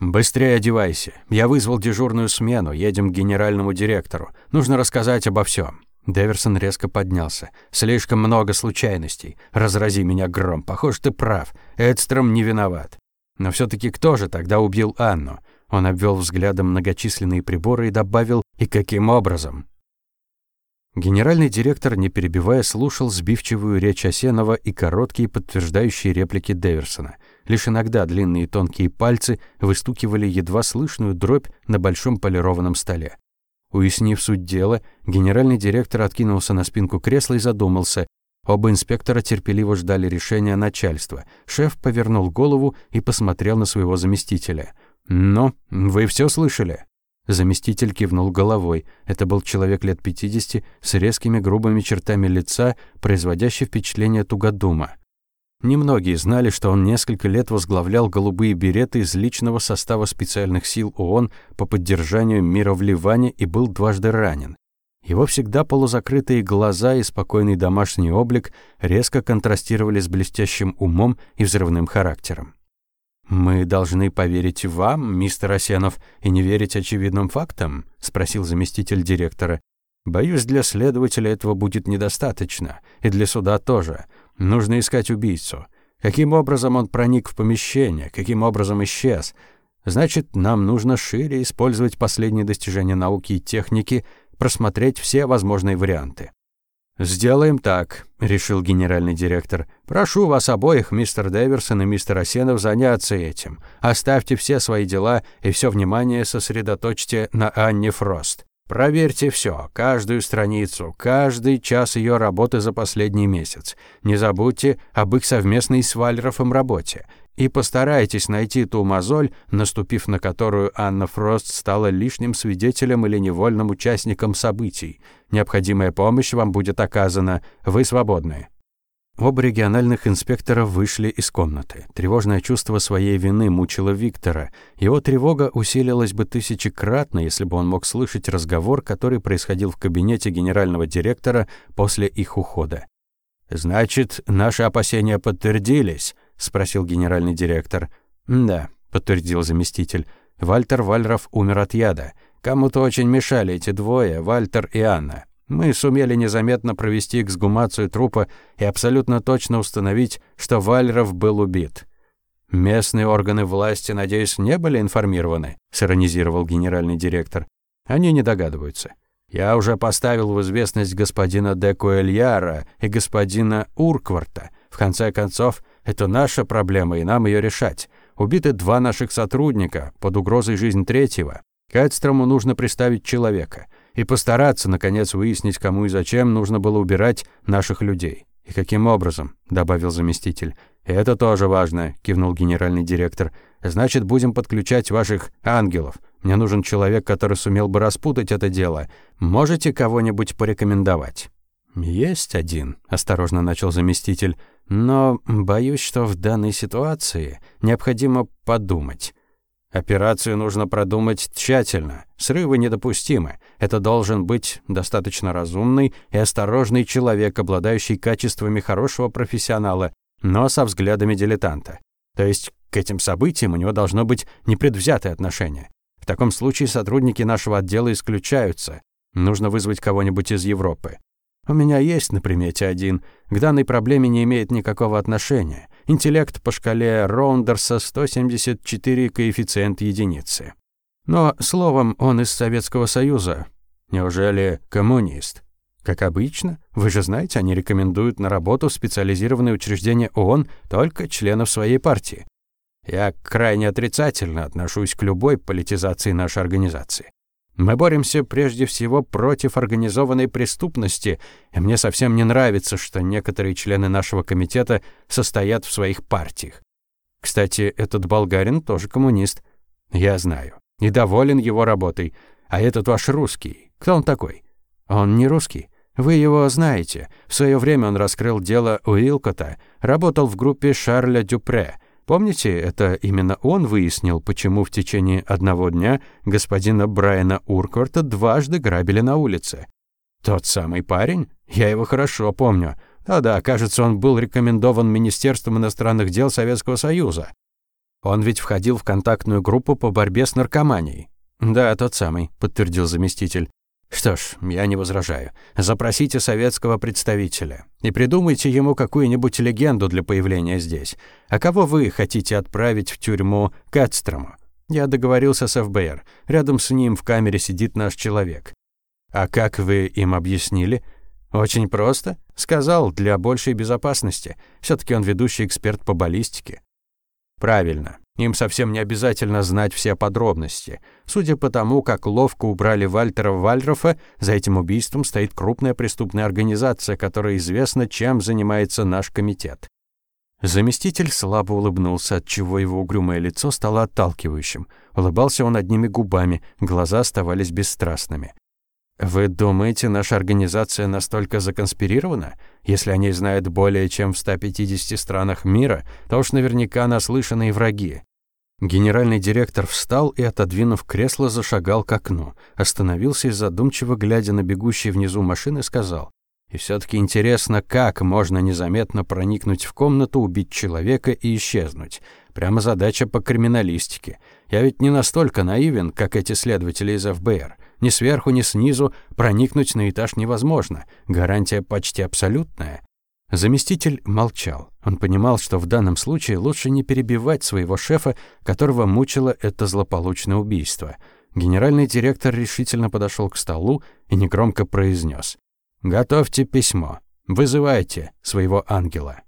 «Быстрее одевайся. Я вызвал дежурную смену. Едем к генеральному директору. Нужно рассказать обо всем. Деверсон резко поднялся. «Слишком много случайностей. Разрази меня гром. Похоже, ты прав. Эдстром не виноват. Но все таки кто же тогда убил Анну?» Он обвел взглядом многочисленные приборы и добавил «И каким образом?» Генеральный директор, не перебивая, слушал сбивчивую речь Осенова и короткие подтверждающие реплики Деверсона. Лишь иногда длинные тонкие пальцы выстукивали едва слышную дробь на большом полированном столе. Уяснив суть дела, генеральный директор откинулся на спинку кресла и задумался. Оба инспектора терпеливо ждали решения начальства. Шеф повернул голову и посмотрел на своего заместителя. «Ну, вы все слышали?» Заместитель кивнул головой. Это был человек лет 50 с резкими грубыми чертами лица, производящий впечатление тугодума. Немногие знали, что он несколько лет возглавлял голубые береты из личного состава специальных сил ООН по поддержанию мира в Ливане и был дважды ранен. Его всегда полузакрытые глаза и спокойный домашний облик резко контрастировали с блестящим умом и взрывным характером. «Мы должны поверить вам, мистер Осенов, и не верить очевидным фактам?» — спросил заместитель директора. «Боюсь, для следователя этого будет недостаточно, и для суда тоже. Нужно искать убийцу. Каким образом он проник в помещение, каким образом исчез? Значит, нам нужно шире использовать последние достижения науки и техники, просмотреть все возможные варианты. «Сделаем так», — решил генеральный директор. «Прошу вас обоих, мистер Дэверсон и мистер Осенов, заняться этим. Оставьте все свои дела и все внимание сосредоточьте на Анне Фрост. Проверьте все, каждую страницу, каждый час ее работы за последний месяц. Не забудьте об их совместной с Вальрофом работе. И постарайтесь найти ту мозоль, наступив на которую Анна Фрост стала лишним свидетелем или невольным участником событий. Необходимая помощь вам будет оказана. Вы свободны. Оба региональных инспектора вышли из комнаты. Тревожное чувство своей вины мучило Виктора. Его тревога усилилась бы тысячекратно, если бы он мог слышать разговор, который происходил в кабинете генерального директора после их ухода. «Значит, наши опасения подтвердились?» — спросил генеральный директор. «Да», — подтвердил заместитель. «Вальтер Вальров умер от яда. Кому-то очень мешали эти двое, Вальтер и Анна. Мы сумели незаметно провести эксгумацию трупа и абсолютно точно установить, что Вальров был убит. «Местные органы власти, надеюсь, не были информированы?» — сиронизировал генеральный директор. «Они не догадываются. Я уже поставил в известность господина де Куэльяра и господина Уркварта. В конце концов, Это наша проблема, и нам ее решать. Убиты два наших сотрудника, под угрозой жизнь третьего. К нужно приставить человека. И постараться, наконец, выяснить, кому и зачем нужно было убирать наших людей. «И каким образом?» – добавил заместитель. «Это тоже важно», – кивнул генеральный директор. «Значит, будем подключать ваших ангелов. Мне нужен человек, который сумел бы распутать это дело. Можете кого-нибудь порекомендовать?» «Есть один», – осторожно начал заместитель. «Но боюсь, что в данной ситуации необходимо подумать». Операцию нужно продумать тщательно. Срывы недопустимы. Это должен быть достаточно разумный и осторожный человек, обладающий качествами хорошего профессионала, но со взглядами дилетанта. То есть к этим событиям у него должно быть непредвзятое отношение. В таком случае сотрудники нашего отдела исключаются. Нужно вызвать кого-нибудь из Европы. У меня есть на примете один. К данной проблеме не имеет никакого отношения. Интеллект по шкале Роундерса 174 коэффициент единицы. Но, словом, он из Советского Союза. Неужели коммунист? Как обычно, вы же знаете, они рекомендуют на работу в специализированные учреждения ООН только членов своей партии. Я крайне отрицательно отношусь к любой политизации нашей организации. Мы боремся прежде всего против организованной преступности, и мне совсем не нравится, что некоторые члены нашего комитета состоят в своих партиях. Кстати, этот болгарин тоже коммунист. Я знаю. И доволен его работой. А этот ваш русский, кто он такой? Он не русский. Вы его знаете. В свое время он раскрыл дело Уилкота, работал в группе Шарля Дюпре, Помните, это именно он выяснил, почему в течение одного дня господина Брайана Уркорта дважды грабили на улице? Тот самый парень? Я его хорошо помню. Да-да, кажется, он был рекомендован Министерством иностранных дел Советского Союза. Он ведь входил в контактную группу по борьбе с наркоманией. Да, тот самый, подтвердил заместитель. Что ж, я не возражаю. Запросите советского представителя и придумайте ему какую-нибудь легенду для появления здесь. А кого вы хотите отправить в тюрьму к Эдстрому? Я договорился с ФБР. Рядом с ним в камере сидит наш человек. А как вы им объяснили? Очень просто. Сказал, для большей безопасности. все таки он ведущий эксперт по баллистике. Правильно. Им совсем не обязательно знать все подробности. Судя по тому, как ловко убрали Вальтера Вальрофа, за этим убийством стоит крупная преступная организация, которая известна, чем занимается наш комитет. Заместитель слабо улыбнулся, отчего его угрюмое лицо стало отталкивающим. Улыбался он одними губами, глаза оставались бесстрастными. Вы думаете, наша организация настолько законспирирована? Если они знают более чем в 150 странах мира, то уж наверняка наслышаны и враги. Генеральный директор встал и, отодвинув кресло, зашагал к окну. Остановился и, задумчиво глядя на бегущие внизу машины, сказал. И все-таки интересно, как можно незаметно проникнуть в комнату, убить человека и исчезнуть. Прямо задача по криминалистике. Я ведь не настолько наивен, как эти следователи из ФБР. Ни сверху, ни снизу проникнуть на этаж невозможно. Гарантия почти абсолютная. Заместитель молчал. Он понимал, что в данном случае лучше не перебивать своего шефа, которого мучило это злополучное убийство. Генеральный директор решительно подошел к столу и негромко произнес: "Готовьте письмо. Вызывайте своего ангела".